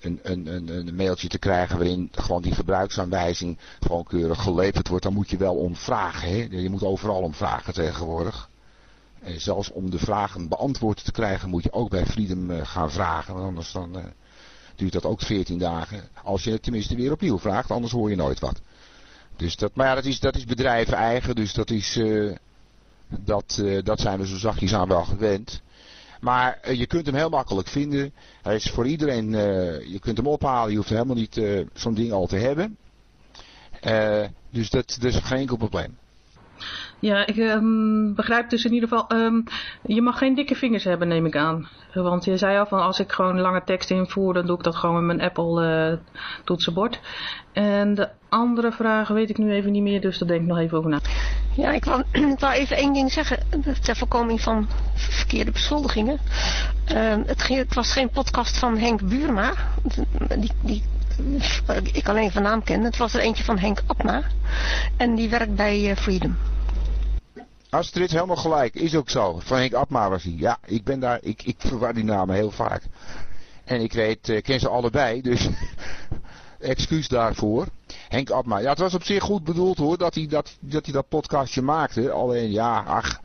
een, een, een, een mailtje te krijgen waarin gewoon die gebruiksaanwijzing gewoon keurig geleverd wordt. Dan moet je wel om vragen, hè. Je moet overal om vragen tegenwoordig. En zelfs om de vragen beantwoord te krijgen moet je ook bij Freedom uh, gaan vragen, want anders dan... Uh, duurt dat ook 14 dagen. Als je het tenminste weer opnieuw vraagt, anders hoor je nooit wat. Dus dat, maar ja, dat is, dat is bedrijven eigen, dus dat is, uh, dat, uh, dat zijn we zo zachtjes aan wel gewend. Maar uh, je kunt hem heel makkelijk vinden. Hij is voor iedereen, je kunt hem ophalen, je hoeft helemaal niet zo'n ding al te hebben. dus dat, dat is geen enkel probleem. Ja, ik um, begrijp dus in ieder geval, um, je mag geen dikke vingers hebben neem ik aan. Want je zei al van als ik gewoon lange tekst invoer, dan doe ik dat gewoon met mijn Apple uh, toetsenbord. En de andere vragen weet ik nu even niet meer, dus daar denk ik nog even over na. Ja, ik wou, [CLEARS THROAT] ik even één ding zeggen, ter voorkoming van verkeerde beschuldigingen. Uh, het, het, was geen podcast van Henk Buurma, die, die ik alleen van naam ken. Het was er eentje van Henk Abma en die werkt bij uh, Freedom. Astrid, helemaal gelijk. Is ook zo. Van Henk Abma was hij. Ja, ik ben daar, ik, ik verwar die namen heel vaak. En ik weet, uh, ken ze allebei, dus [LAUGHS] excuus daarvoor. Henk Abma. Ja, het was op zich goed bedoeld hoor, dat hij dat, dat, hij dat podcastje maakte. Alleen, ja, ach,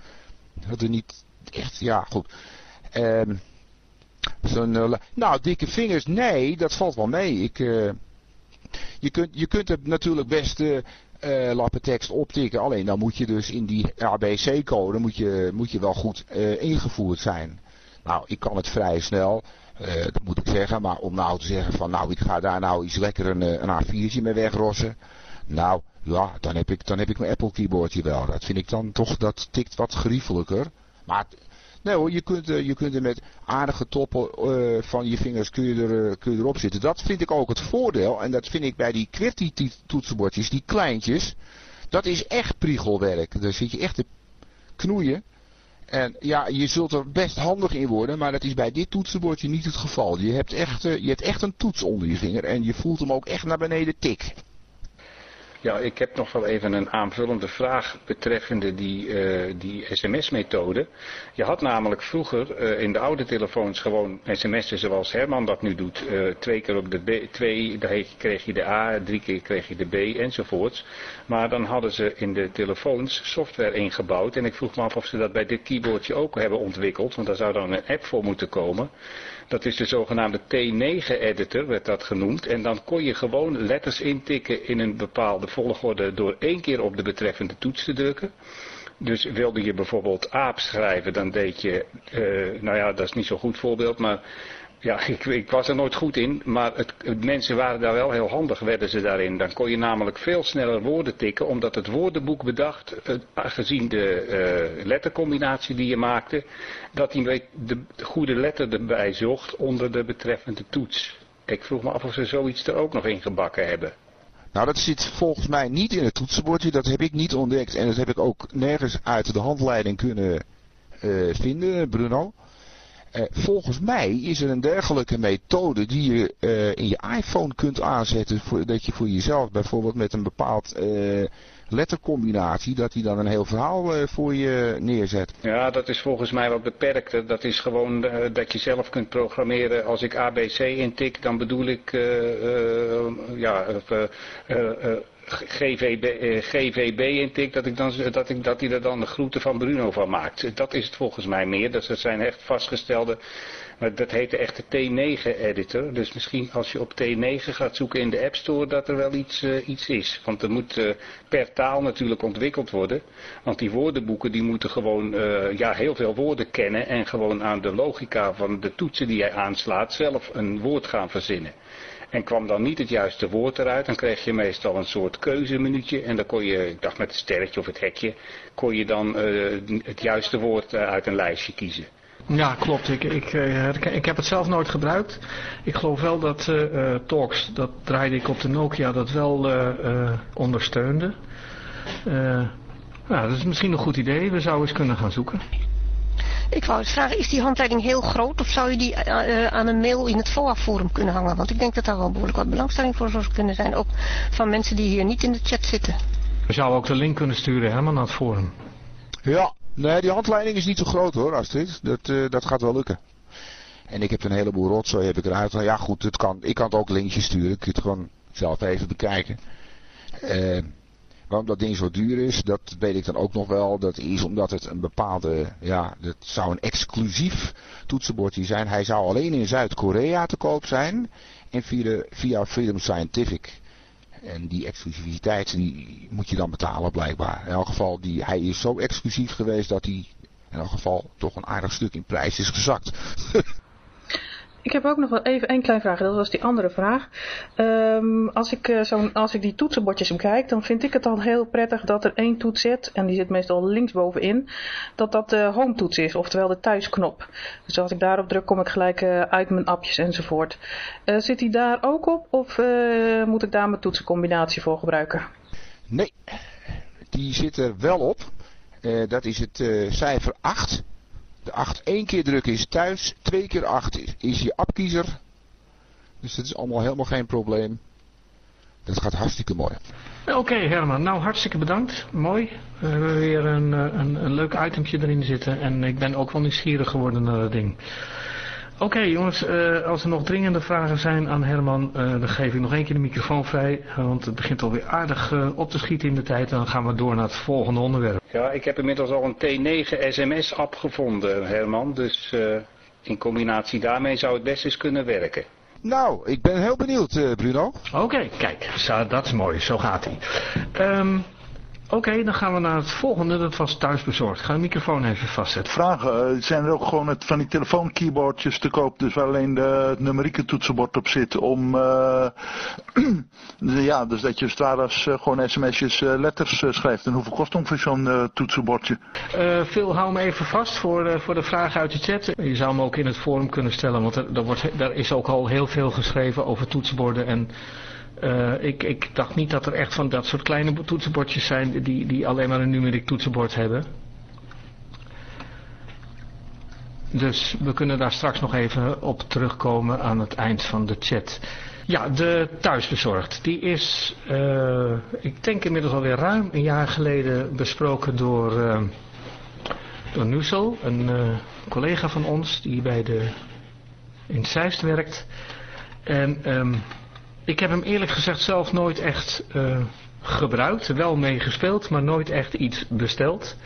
dat er niet echt, ja, goed. Um, zo'n, uh, nou, dikke vingers, nee, dat valt wel mee. Ik, uh, je, kunt, je kunt het natuurlijk best uh, lappen tekst optikken. Alleen dan moet je dus in die ABC-code moet je, moet je wel goed uh, ingevoerd zijn. Nou, ik kan het vrij snel, uh, dat moet ik zeggen. Maar om nou te zeggen van nou, ik ga daar nou iets lekker een, een A4'tje mee wegrossen. Nou, ja, dan heb ik, dan heb ik mijn Apple keyboardje wel. Dat vind ik dan toch, dat tikt wat geriefelijker. Maar Nee hoor, je kunt, uh, je kunt er met aardige toppen uh, van je vingers kun je, er, uh, kun je erop zitten. Dat vind ik ook het voordeel. En dat vind ik bij die QWERTY toetsenbordjes, die kleintjes. Dat is echt priegelwerk. Daar zit je echt te knoeien. En ja, je zult er best handig in worden, maar dat is bij dit toetsenbordje niet het geval. Je hebt echt, je hebt echt een toets onder je vinger en je voelt hem ook echt naar beneden tik. Ja, ik heb nog wel even een aanvullende vraag betreffende die, uh, die sms-methode. Je had namelijk vroeger uh, in de oude telefoons gewoon sms'en zoals Herman dat nu doet. Uh, twee keer op de B, twee, dan kreeg je de A, drie keer kreeg je de B enzovoorts. Maar dan hadden ze in de telefoons software ingebouwd. En ik vroeg me af of ze dat bij dit keyboardje ook hebben ontwikkeld. Want daar zou dan een app voor moeten komen. Dat is de zogenaamde T9-editor, werd dat genoemd. En dan kon je gewoon letters intikken in een bepaalde volgorde door één keer op de betreffende toets te drukken. Dus wilde je bijvoorbeeld aap schrijven, dan deed je, uh, nou ja, dat is niet zo'n goed voorbeeld, maar ja, [LAUGHS] ik, ik, was er nooit goed in, maar het, mensen waren daar wel heel handig, werden ze daarin. Dan kon je namelijk veel sneller woorden tikken, omdat het woordenboek bedacht, uh, gezien de uh, lettercombinatie die je maakte, dat hij de, de goede letter erbij zocht onder de betreffende toets. Ik vroeg me af of ze zoiets er ook nog in gebakken hebben. Nou, dat zit volgens mij niet in het toetsenbordje. Dat heb ik niet ontdekt. En dat heb ik ook nergens uit de handleiding kunnen uh, vinden, Bruno. Uh, volgens mij is er een dergelijke methode die je uh, in je iPhone kunt aanzetten. Dat je voor jezelf bijvoorbeeld met een bepaald lettercombinatie, dat hij dan een heel verhaal voor je neerzet. Ja, dat is volgens mij wat beperkter. Dat is gewoon dat je zelf kunt programmeren. Als ik ABC intik, dan bedoel ik, ja, GVB, GVB intik, dat, ik dan, dat, ik, dat hij er dan de groeten van Bruno van maakt. Dat is het volgens mij meer. Dat zijn echt vastgestelde dat heet de echte T9-editor. Dus misschien als je op T9 gaat zoeken in de App Store dat er wel iets, uh, iets is. Want er moet uh, per taal natuurlijk ontwikkeld worden. Want die woordenboeken die moeten gewoon uh, ja, heel veel woorden kennen. En gewoon aan de logica van de toetsen die jij aanslaat zelf een woord gaan verzinnen. En kwam dan niet het juiste woord eruit, dan kreeg je meestal een soort keuzeminuutje. En dan kon je, ik dacht met het sterretje of het hekje, kon je dan het juiste woord uit een lijstje kiezen. Ja, klopt. Ik, ik, uh, ik heb het zelf nooit gebruikt. Ik geloof wel dat uh, Talks, dat draaide ik op de Nokia, dat wel ondersteunde. nou, dat is misschien een goed idee. We zouden eens kunnen gaan zoeken. Ik wou eens vragen, is die handleiding heel groot of zou je die aan een mail in het FOA-forum kunnen hangen? Want ik denk dat daar wel behoorlijk wat belangstelling voor zou kunnen zijn, ook van mensen die hier niet in de chat zitten. We zouden ook de link kunnen sturen helemaal naar het forum. Ja, Nee, die handleiding is niet zo groot hoor, Astrid. Dat, uh, dat gaat wel lukken. En ik heb een heleboel rotzooi heb ik eruit. Ja goed, het kan, ik kan het ook linkjes sturen. Ik kan het gewoon zelf even bekijken. Uh, waarom dat ding zo duur is, dat weet ik dan ook nog wel. Dat is omdat het een bepaalde, ja, dat zou een exclusief toetsenbordje zijn. Hij zou alleen in Zuid-Korea te koop zijn. En via, via Freedom Scientific. En die exclusiviteit die moet je dan betalen blijkbaar. In elk geval, die, hij is zo exclusief geweest dat hij in elk geval toch een aardig stuk in prijs is gezakt. [LAUGHS] Ik heb ook nog wel even één klein vraag. Dat was die andere vraag. Um, als, ik, uh, als ik die toetsenbordjes bekijk, dan vind ik het al heel prettig dat er één toets zit. En die zit meestal linksbovenin. Dat dat de home toets is, oftewel de thuisknop. Dus als ik daarop druk, kom ik gelijk uh, uit mijn appjes enzovoort. Uh, zit die daar ook op? Of moet ik daar mijn toetsencombinatie voor gebruiken? Nee, die zit er wel op. dat is het cijfer 8. De 8 één keer drukken is thuis, twee keer 8 is, is je appkiezer. Dus dat is allemaal helemaal geen probleem. Dat gaat hartstikke mooi. Oké okay, Herman, nou hartstikke bedankt. Mooi. We hebben weer een, een, een leuk itemje erin zitten. En ik ben ook wel nieuwsgierig geworden naar dat ding. Oké okay, jongens, uh, als er nog dringende vragen zijn aan Herman, uh, dan geef ik nog één keer de microfoon vrij. want het begint alweer aardig uh, op te schieten in de tijd. En dan gaan we door naar het volgende onderwerp. Ja, ik heb inmiddels al een T9 SMS-app gevonden, Herman. Dus in combinatie daarmee zou het best eens kunnen werken. Nou, ik ben heel benieuwd, Bruno. Oké, okay, kijk, zo, dat is mooi. Zo gaat hij. Um, Oké, okay, dan gaan we naar het volgende. Dat was thuisbezorgd. Ga de microfoon even vastzetten. Vragen. Uh, zijn er ook gewoon het, van die telefoonkeyboardjes te koop, dus waar alleen de, het numerieke toetsenbord op zit, om, uh, [CLEARS THROAT] ja, dus dat je als uh, gewoon sms'jes letters schrijft. En hoeveel kost ongeveer zo'n toetsenbordje? Phil, hou me even vast voor, voor de vraag uit de chat. Je zou hem ook in het forum kunnen stellen, want er, er, wordt, er is ook al heel veel geschreven over toetsenborden en... Uh, ik, ik, dacht niet dat er echt van dat soort kleine toetsenbordjes zijn die, die alleen maar een numeriek toetsenbord hebben. Dus we kunnen daar straks nog even op terugkomen aan het eind van de chat. Ja, de thuisbezorgd. Die is, uh, ik denk inmiddels alweer ruim een jaar geleden besproken door, uh, door Nusel, een collega van ons die bij de in Zeist werkt. En um, ik heb hem eerlijk gezegd zelf nooit echt gebruikt, wel meegespeeld, maar nooit echt iets besteld.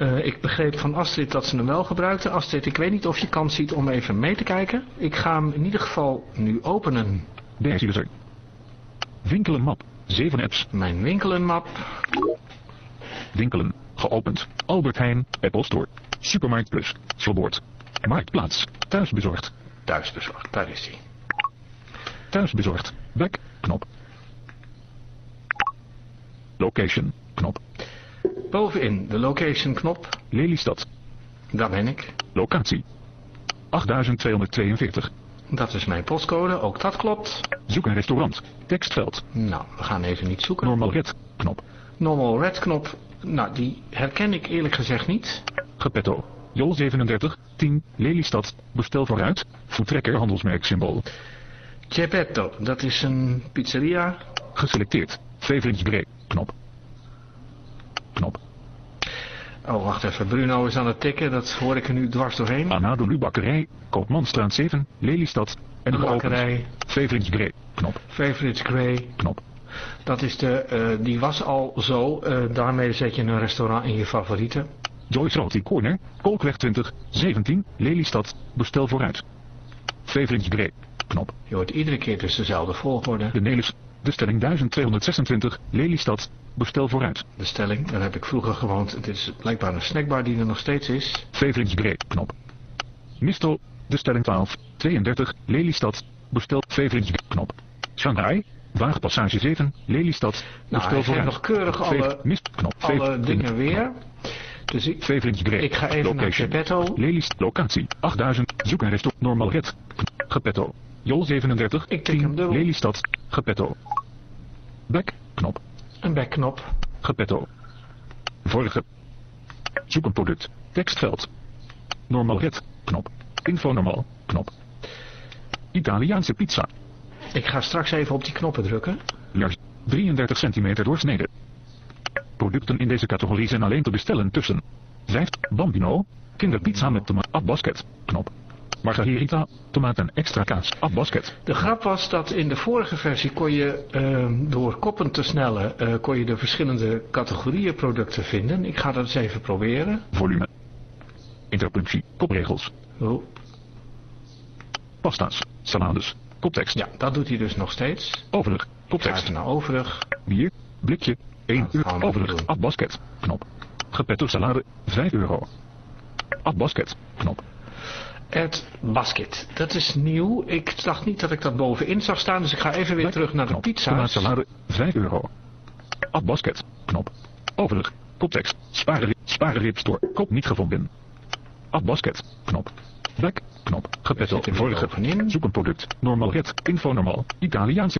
Uh, ik begreep van Astrid dat ze hem wel gebruikte. Astrid, ik weet niet of je kans ziet om even mee te kijken. Ik ga hem in ieder geval nu openen. User. Winkelen map. 7 apps. Mijn winkelen map. Winkelen. Geopend. Albert Heijn. Apple Store. Supermarkt Plus. Slobord. Marktplaats. Thuisbezorgd. Thuisbezorgd. Daar is hij. Thuisbezorgd. Back. Knop. Location. Knop. Bovenin de location knop. Lelystad. Daar ben ik. Locatie. 8242. Dat is mijn postcode, ook dat klopt. Zoek een restaurant. Tekstveld. Nou, we gaan even niet zoeken. Normal red knop. Normal red knop. Nou, die herken ik eerlijk gezegd niet. Gepetto. Jol 37, 10, Lelystad. Bestel vooruit. Voetrekker handelsmerksymbool. Geppetto, dat is een pizzeria. Geselecteerd. Favorites knop knop. Oh, wacht even. Bruno is aan het tikken. Dat hoor ik er nu dwars doorheen. Anadolu Bakkerij, Koopmanstraat 7, Lelystad. En de bakkerij. Grey, knop. Grey. Knop. Dat is de, uh, die was al zo. Uh, daarmee zet je een restaurant in je favorieten. Joyce Roti Corner, Kolkweg 20, 17, Lelystad. Bestel vooruit. Grey, knop. Je hoort iedere keer dus dezelfde volgorde. De Nelis, de stelling 1226, Lelystad. Bestel vooruit. De stelling, daar heb ik vroeger gewoond. Het is blijkbaar een snackbar die er nog steeds is. Favorites Grey, knop. Mistel, de stelling 12, 32, Lelystad. Bestel Favorites knop. Shanghai, Waagpassage 7, Lelystad. Nou, bestel vooruit. nog keurig alle, mist, knop. alle dingen weer. Dus ik, ik ga even Location. naar Gepetto. Lelystad, locatie, 8000, zoek een restaurant, normal red. Gepetto. Jol 37, ik tik 10, hem dubbel. Lelystad, Gepetto. Back, knop. Een backknop. Gepetto. Vorige. Zoek een product. Tekstveld. Normal red. Knop. Info normaal. Knop. Italiaanse pizza. Ik ga straks even op die knoppen drukken. Large. 33 centimeter doorsnede. Producten in deze categorie zijn alleen te bestellen tussen 5 Bambino, kinderpizza met tomaat, basket, knop. Margarita, tomaat en extra kaas, afbasket. De grap was dat in de vorige versie kon je uh, door koppen te snellen, uh, kon je de verschillende categorieën producten vinden. Ik ga dat eens even proberen. Volume. Interpunctie, kopregels. Oh. Pasta's, salades, koptekst. Ja, dat doet hij dus nog steeds. Overig, koptekst. Ga naar overig. Bier, blikje, 1 euro. Overig, afbasket, knop. Gepetto salade, 5 euro. Afbasket, knop. Add basket. Dat is nieuw. Ik dacht niet dat ik dat bovenin zag staan, dus ik ga even weer terug naar de pizza. salade, 5 euro. Add basket. Knop. Overig. Koptekst. Sparen, sparen store. Kop niet gevonden. Add basket. Knop. Back. Knop. Gepetto. Vorige. Zoek een product. Normal red. Info normaal. Italiaanse.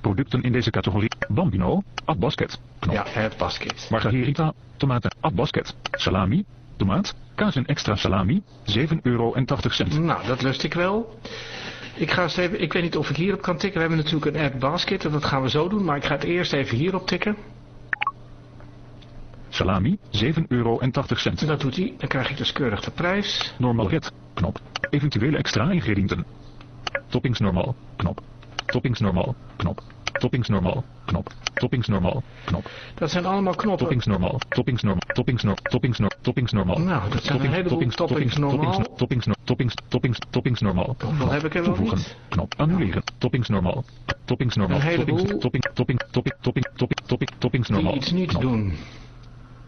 Producten in deze categorie. Bambino. Add basket. Knop. Ja, het basket. Margarita. Tomaten. Add basket. Salami. Tomaat. Kaas en extra salami, 7,80 euro. Nou, dat lust ik wel. Ik, ga eens even, ik weet niet of ik hierop kan tikken. We hebben natuurlijk een add basket en dat gaan we zo doen. Maar ik ga het eerst even hierop tikken. Salami, 7,80 euro. Dat doet hij. Dan krijg ik dus keurig de prijs. Normal red, knop. Eventuele extra ingrediënten. Toppings normaal, knop. Toppings normaal, knop. Toppings normaal, knop. Toppings normaal, knop. Dat zijn allemaal knoppen. Toppings normaal, toppings normaal, toppings normaal, toppings normaal, toppings normaal. Nou, dat zijn een heleboel toppings, toppings, normaal. Toppings, toppings, toppings, toppings normaal. Hoeveel heb ik er niet? Knop, annuleren. Toppings normaal. Toppings normaal. Een heleboel. Topping, topping, topping, topping, topping, topping, toppings normaal. Iets niet doen.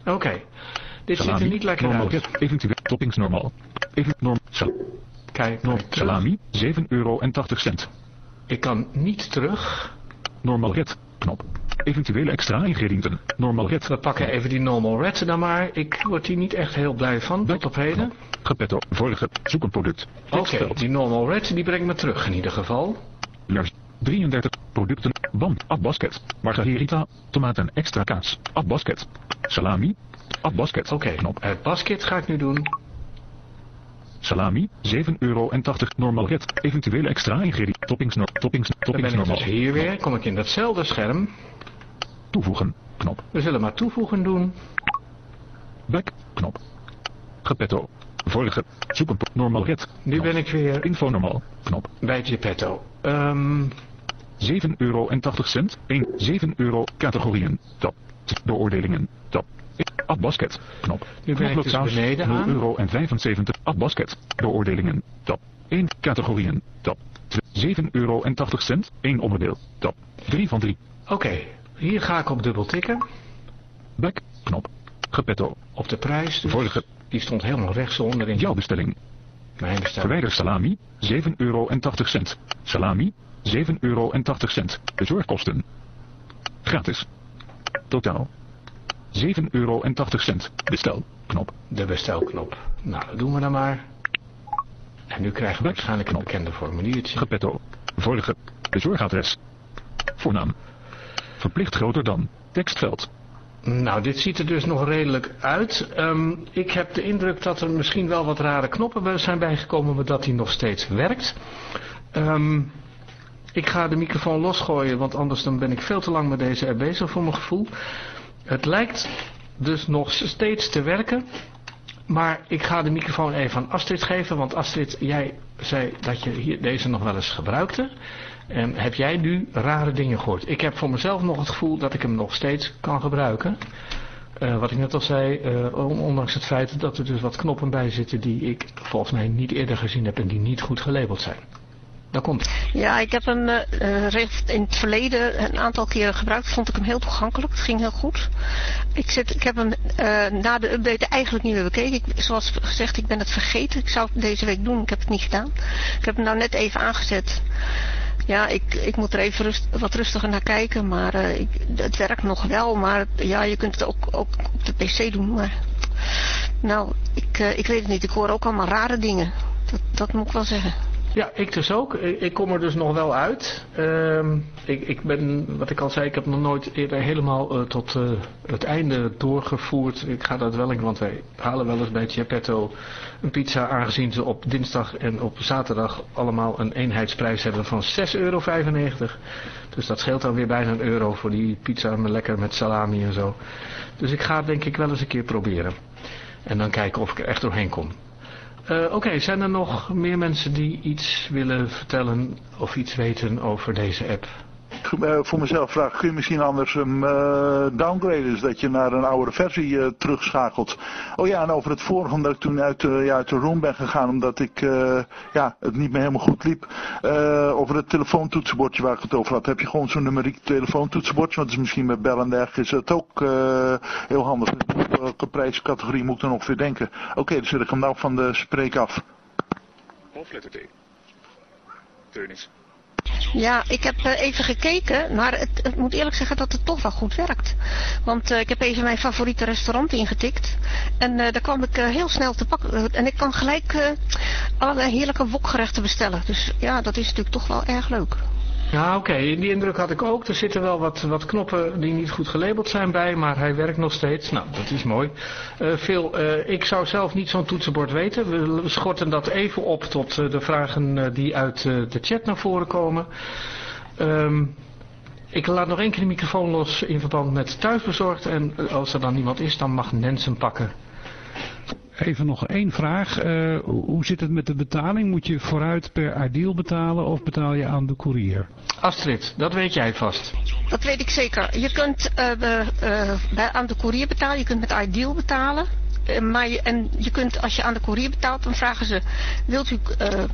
Oké. Dit ziet er niet lekker normaal, uit. Eventueel toppings normaal. Even norm, Kijk, salami, 7,80 euro. Ik kan niet terug. Normal red, knop. Eventuele extra ingrediënten. Normal red. We pakken even die normal red dan maar. Ik word hier niet echt heel blij van, tot op heden. Gepetto, vorige, zoek een product. Oké, okay, die normal red die brengt me terug in ieder geval. Lars, 33 producten, bam, afbasket, margarita, tomaten extra kaas, afbasket, salami, afbasket. Oké, okay, het basket ga ik nu doen. Salami, 7,80 euro. Normal red. Eventuele extra ingrediënten. Toppings, no toppings, toppings normaal. dus hier weer. Kom ik in datzelfde scherm. Toevoegen. Knop. We zullen maar toevoegen doen. Back. Knop. Gepetto. Vorige. Zoeken. Normal red. Nu ben ik weer Info normaal. Knop. bij Geppetto. Ehm 7,80 euro. 1. 7 euro. Categorieën. Tab. Beoordelingen. Tab. Abbasket. Knop. Dus Knoflooksaus, beneden 0 aan. euro en 75. Abbasket. Beoordelingen. Tab. 1. Categorieën. Tab. 7 euro en 80 cent. 1 onderdeel. Tab. 3 van 3. Oké, hier ga ik op dubbel tikken. Back. Knop. Gepetto. Op de prijs. Dus. Vorige. Die stond helemaal rechts onderin. Jouw bestelling. Mijn bestelling. Verwijder salami. 7 euro en 80 cent. Salami. 7 euro en 80 cent. Bezorgkosten. Gratis. Totaal. 7 euro en 80 cent. Bestel. Knop. De bestelknop. Nou, dat doen we dan maar. En nu krijgen we waarschijnlijk een bekende formuliertje. Gepetto. Vorige. Bezorgadres. Voornaam. Verplicht groter dan. Tekstveld. Nou, dit ziet er dus nog redelijk uit. Ehm, ik heb de indruk dat er misschien wel wat rare knoppen zijn bijgekomen, maar dat die nog steeds werkt. Ehm, ik ga de microfoon losgooien, want anders dan ben ik veel te lang met deze app bezig voor mijn gevoel. Het lijkt dus nog steeds te werken. Maar ik ga de microfoon even aan Astrid geven, want Astrid, jij zei dat je hier deze nog wel eens gebruikte. En heb jij nu rare dingen gehoord? Ik heb voor mezelf nog het gevoel dat ik hem nog steeds kan gebruiken. Eh, wat ik net al zei, eh, on- ondanks het feit dat er dus wat knoppen bij zitten die ik volgens mij niet eerder gezien heb en die niet goed gelabeld zijn. Komt. Ja, ik heb hem eh, eh, in het verleden een aantal keren gebruikt. Vond ik hem heel toegankelijk. Het ging heel goed. Ik, zit, ik heb hem eh, na de update eigenlijk niet meer bekeken. Ik, zoals gezegd, ik ben het vergeten. Ik zou het deze week doen. Ik heb het niet gedaan. Ik heb hem nou net even aangezet. Ja, ik, ik moet er even wat rustiger naar kijken. Maar ik, het werkt nog wel. Maar ja, je kunt het ook, op de pc doen. Maar nou, ik, ik weet het niet. Ik hoor ook allemaal rare dingen. Dat, dat moet ik wel zeggen. Ja, ik dus ook. Ik, kom er dus nog wel uit. Ehm, ik, ik ben, wat ik al zei, ik heb nog nooit eerder helemaal eh, tot eh, het einde doorgevoerd. Ik ga dat wel in, want wij halen wel eens bij Geppetto een pizza, aangezien ze op dinsdag en op zaterdag allemaal een eenheidsprijs hebben van 6,95 euro. Dus dat scheelt dan weer bijna een euro voor die pizza met lekker met salami en zo. Dus ik ga het denk ik wel eens een keer proberen. En dan kijken of ik er echt doorheen kom. Eh, Oké, zijn er nog meer mensen die iets willen vertellen of iets weten over deze app? Eh, voor mezelf vraag, kun je misschien anders hem eh, downgraden, zodat je naar een oudere versie eh, terugschakelt. Oh ja, en over het forum dat ik toen uit, ja, uit de room ben gegaan, omdat ik ja, het niet meer helemaal goed liep. Over het telefoontoetsenbordje waar ik het over had. Heb je gewoon zo'n numeriek telefoontoetsenbordje, want het is misschien met bellen en dergelijke is het ook heel handig. Welke prijscategorie moet ik dan ongeveer denken? Oké, dan zet ik hem nou van de spreek af. Hoofdletter T. Teunis. Ja, ik heb eh, even gekeken, maar het, ik moet eerlijk zeggen dat het toch wel goed werkt. Want eh, ik heb even mijn favoriete restaurant ingetikt. En eh, daar kwam ik heel snel te pakken. En ik kan gelijk allerlei heerlijke wokgerechten bestellen. Dus ja, dat is natuurlijk toch wel erg leuk. Ja, oké, die indruk had ik ook. Er zitten wel wat, wat knoppen die niet goed gelabeld zijn bij, maar hij werkt nog steeds. Nou, dat is mooi. Eh, ik zou zelf niet zo'n toetsenbord weten. We, schorten dat even op tot eh, de vragen die uit de chat naar voren komen. Ehm, ik laat nog één keer de microfoon los in verband met thuisbezorgd. En als er dan niemand is, dan mag Nens hem pakken. Even nog één vraag. Eh, hoe zit het met de betaling? Moet je vooruit per ideal betalen of betaal je aan de courier? Astrid, dat weet jij vast. Dat weet ik zeker. Je kunt eh, eh, bij, aan de courier betalen, je kunt met Ideal betalen. Eh, maar je, en je kunt, als je aan de courier betaalt, dan vragen ze, wilt u eh,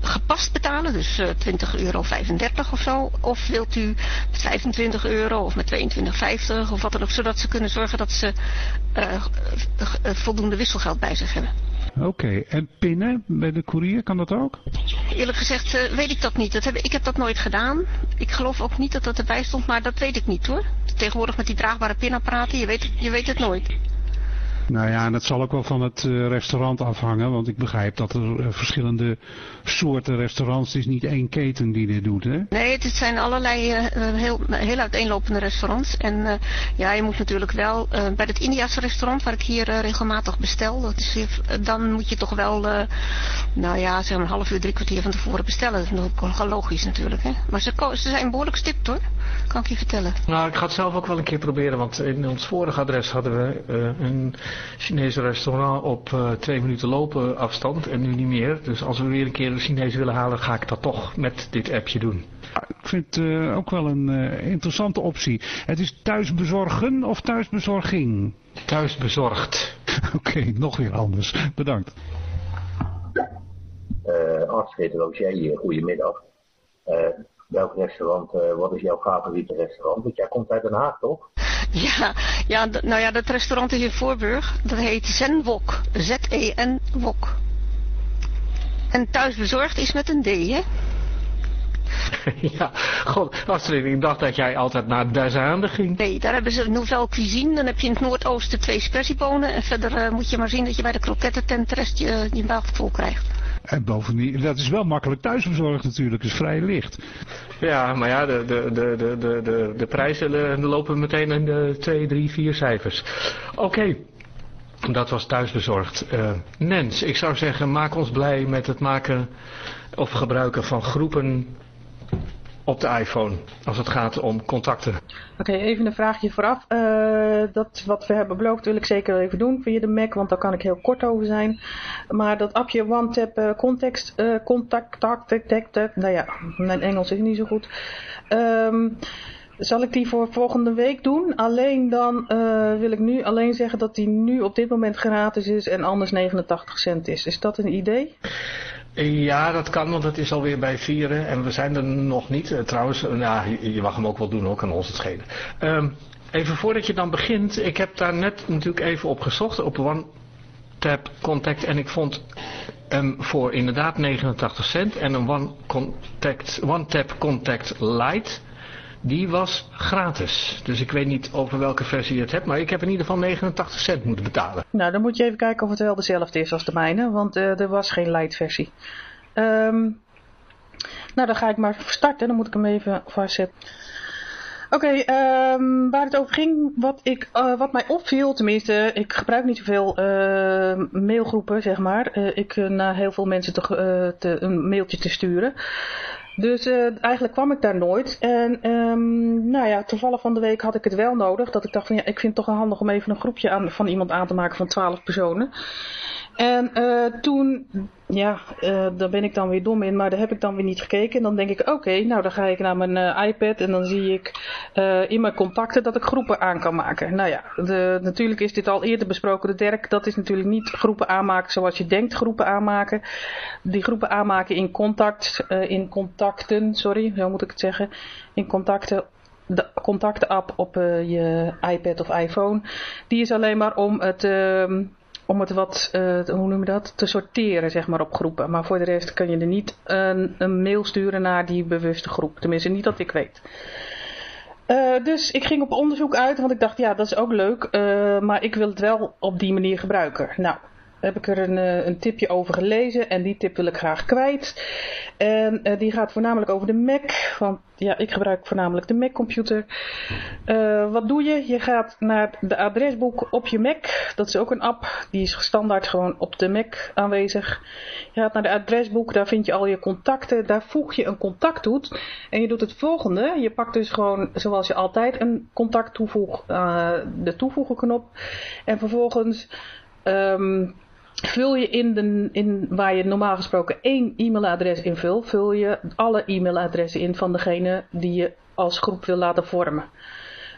gepast betalen, dus eh 20 euro 35 of zo, of wilt u met 25 euro of met 22,50 of wat dan ook, zodat ze kunnen zorgen dat ze voldoende wisselgeld bij zich hebben. Oké, en pinnen bij de courier, kan dat ook? Eerlijk gezegd weet ik dat niet. Dat heb, ik heb dat nooit gedaan. Ik geloof ook niet dat dat erbij stond, maar dat weet ik niet hoor. Tegenwoordig met die draagbare pinapparaten, je weet, je weet het nooit. Nou ja, en het zal ook wel van het eh, restaurant afhangen, want ik begrijp dat er eh, verschillende soorten restaurants, het is niet één keten die dit doet, hè? Nee, het zijn allerlei uh, heel, heel uiteenlopende restaurants. En ja, je moet natuurlijk wel, bij het Indiase restaurant waar ik hier regelmatig bestel, dat is, dan moet je toch wel, nou ja, zeg een half uur, drie kwartier van tevoren bestellen. Dat is nog logisch natuurlijk, hè? Maar ze, ze zijn behoorlijk stipt hoor, kan ik je vertellen. Nou, ik ga het zelf ook wel een keer proberen, want in ons vorige adres hadden we een Chinese restaurant op uh, twee minuten lopen afstand en nu niet meer. Dus als we weer een keer een Chinees willen halen, ga ik dat toch met dit appje doen. Ik vind het uh, ook wel een uh, interessante optie. Het is thuisbezorgen of thuisbezorging? Thuisbezorgd. [LAUGHS] Oké, okay, nog weer anders. Bedankt. Uh, Astrid Roger hier, goedemiddag. Welk restaurant, wat is jouw favoriete restaurant? Want jij komt uit Den Haag, toch? Ja, ja, nou ja, dat restaurant is in Voorburg. Dat heet Zenwok. Z-E-N-Wok. En thuisbezorgd is met een D, hè? [LAUGHS] ja, god, Astrid, ik dacht dat jij altijd naar Duizenden ging. Nee, daar hebben ze Nouvelle Cuisine. Dan heb je in het noordoosten twee spersiebonen. En verder uh, moet je maar zien dat je bij de krokettentent de rest je, je maag vol krijgt. En bovendien, dat is wel makkelijk thuisbezorgd natuurlijk, is vrij licht. Ja, maar ja, de, de, de, de, de, de prijzen de lopen meteen in de 2, 3, 4 cijfers. Oké. Dat was thuisbezorgd. Uh, Nens, ik zou zeggen, maak ons blij met het maken of gebruiken van groepen op de iPhone als het gaat om contacten. Oké, even een vraagje vooraf. Uh, dat wat we hebben beloofd wil ik zeker even doen via de Mac, want daar kan ik heel kort over zijn. Maar dat appje OneTap uh, context, uh, contact, tact, nou ja, mijn Engels is niet zo goed. Um, zal ik die voor volgende week doen? Alleen dan wil ik nu alleen zeggen dat die nu op dit moment gratis is en anders 89 cent is. Is dat een idee? Ja, dat kan, want het is alweer bij vieren en we zijn er nog niet. Uh, trouwens, uh, nou, je, mag hem ook wel doen, ook aan ons het schelen. Um, even voordat je dan begint, ik heb daar net natuurlijk even op gezocht, op One Tap Contact. En ik vond hem voor inderdaad 89 cent en een One, Contact, One Contact Lite die was gratis. Dus ik weet niet over welke versie je het hebt, maar ik heb in ieder geval 89 cent moeten betalen. Nou, dan moet je even kijken of het wel dezelfde is als de mijne, want uh, er was geen light versie. Um, nou, dan ga ik maar starten, dan moet ik hem even vastzetten. Oké, um, waar het over ging, wat, ik, uh, wat mij opviel, tenminste, ik gebruik niet zoveel uh, mailgroepen, zeg maar. Uh, ik naar heel veel mensen te, te, een mailtje te sturen. Dus uh, eigenlijk kwam ik daar nooit. En um, nou ja, toevallig van de week had ik het wel nodig. Dat ik dacht van ja, ik vind het toch handig om even een groepje aan, van iemand aan te maken van twaalf personen. En uh, toen, ja, uh, daar ben ik dan weer dom in, maar daar heb ik dan weer niet gekeken. En dan denk ik, oké, nou dan ga ik naar mijn uh, iPad en dan zie ik in mijn contacten dat ik groepen aan kan maken. Nou ja, de, natuurlijk is dit al eerder besproken. De Dirk, dat is natuurlijk niet groepen aanmaken zoals je denkt groepen aanmaken. Die groepen aanmaken in contact, in contacten, sorry, zo moet ik het zeggen. In contacten de contacten-app op uh, je iPad of iPhone. Die is alleen maar om het, uh, om het wat, uh, hoe noem je dat, te sorteren zeg maar op groepen. Maar voor de rest kun je er niet een, een mail sturen naar die bewuste groep. Tenminste niet dat ik weet. Uh, dus ik ging op onderzoek uit, want ik dacht ja dat is ook leuk, uh, maar ik wil het wel op die manier gebruiken. Nou, heb ik er een, eh, een, tipje over gelezen en die tip wil ik graag kwijt. En uh, die gaat voornamelijk over de Mac, want ja, ik gebruik voornamelijk de Mac computer. Uh, wat doe je? Je gaat naar de adresboek op je Mac. Dat is ook een app, die is standaard gewoon op de Mac aanwezig. Je gaat naar de adresboek, daar vind je al je contacten. Daar voeg je een contact toe en je doet het volgende. Je pakt dus gewoon, zoals je altijd, een contact toevoeg, de toevoegen knop. En vervolgens... Um, vul je in, de, in waar je normaal gesproken één e-mailadres invult, vul je alle e-mailadressen in van degene die je als groep wil laten vormen.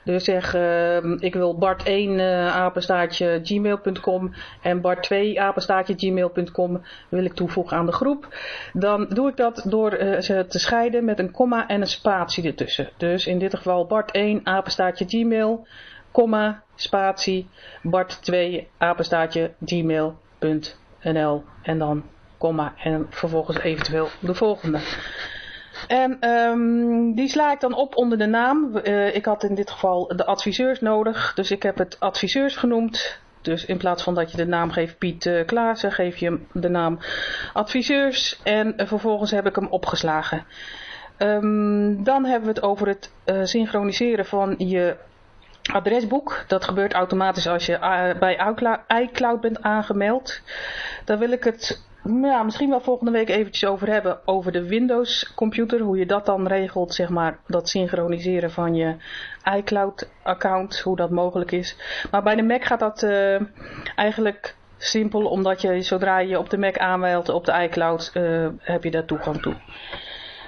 Dus zeg, uh, ik wil Bart 1 uh, eh, apenstaartje gmail.com en Bart 2 apenstaartje gmail.com wil ik toevoegen aan de groep. Dan doe ik dat door uh, ze te scheiden met een komma en een spatie ertussen. Dus in dit geval Bart 1 apenstaartje gmail, komma, spatie, Bart 2 apenstaartje gmail .nl en dan komma en vervolgens eventueel de volgende. En um, die sla ik dan op onder de naam. Uh, ik had in dit geval de adviseurs nodig, dus ik heb het adviseurs genoemd. Dus in plaats van dat je de naam geeft Piet uh, Klaassen, geef je hem de naam adviseurs en vervolgens heb ik hem opgeslagen. Um, dan hebben we het over het uh, synchroniseren van je adresboek. Dat gebeurt automatisch als je bij iCloud bent aangemeld. Daar wil ik het ja, misschien wel volgende week eventjes over hebben. Over de Windows computer. Hoe je dat dan regelt, zeg maar. Dat synchroniseren van je iCloud account. Hoe dat mogelijk is. Maar bij de Mac gaat dat uh, eigenlijk simpel. Omdat je zodra je op de Mac aanmeldt op de iCloud. Uh, heb je daar toegang toe.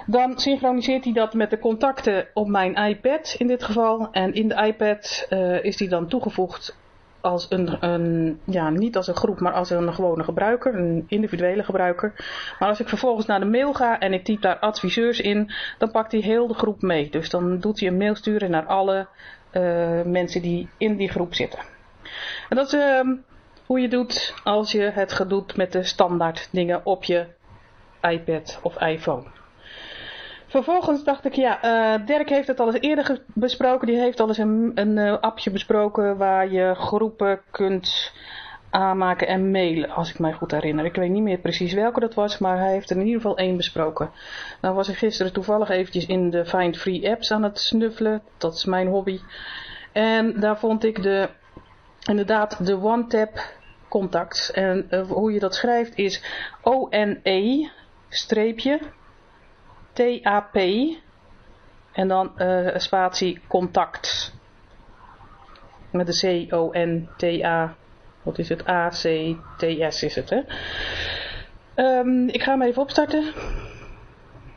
Dan synchroniseert hij dat met de contacten op mijn iPad in dit geval. En in de iPad uh, is die dan toegevoegd als een, een, ja, niet als een groep, maar als een gewone gebruiker, een individuele gebruiker. Maar als ik vervolgens naar de mail ga en ik typ daar adviseurs in, dan pakt hij heel de groep mee. Dus dan doet hij een mail sturen naar alle uh, mensen die in die groep zitten. En dat is uh, hoe je doet als je het doet met de standaard dingen op je iPad of iPhone. Vervolgens dacht ik, ja, uh, Dirk heeft het al eens eerder besproken. Die heeft al eens een, een uh, appje besproken waar je groepen kunt aanmaken en mailen, als ik mij goed herinner. Ik weet niet meer precies welke dat was, maar hij heeft er in ieder geval één besproken. Nou was ik gisteren toevallig eventjes in de Find Free apps aan het snuffelen. Dat is mijn hobby. En daar vond ik de, inderdaad de OneTap contacts. En uh, hoe je dat schrijft is O-N-E streepje T-A-P en dan uh, spatie contact. Met de C-O-N-T-A, wat is het? A-C-T-S is het, hè? Um, ik ga hem even opstarten.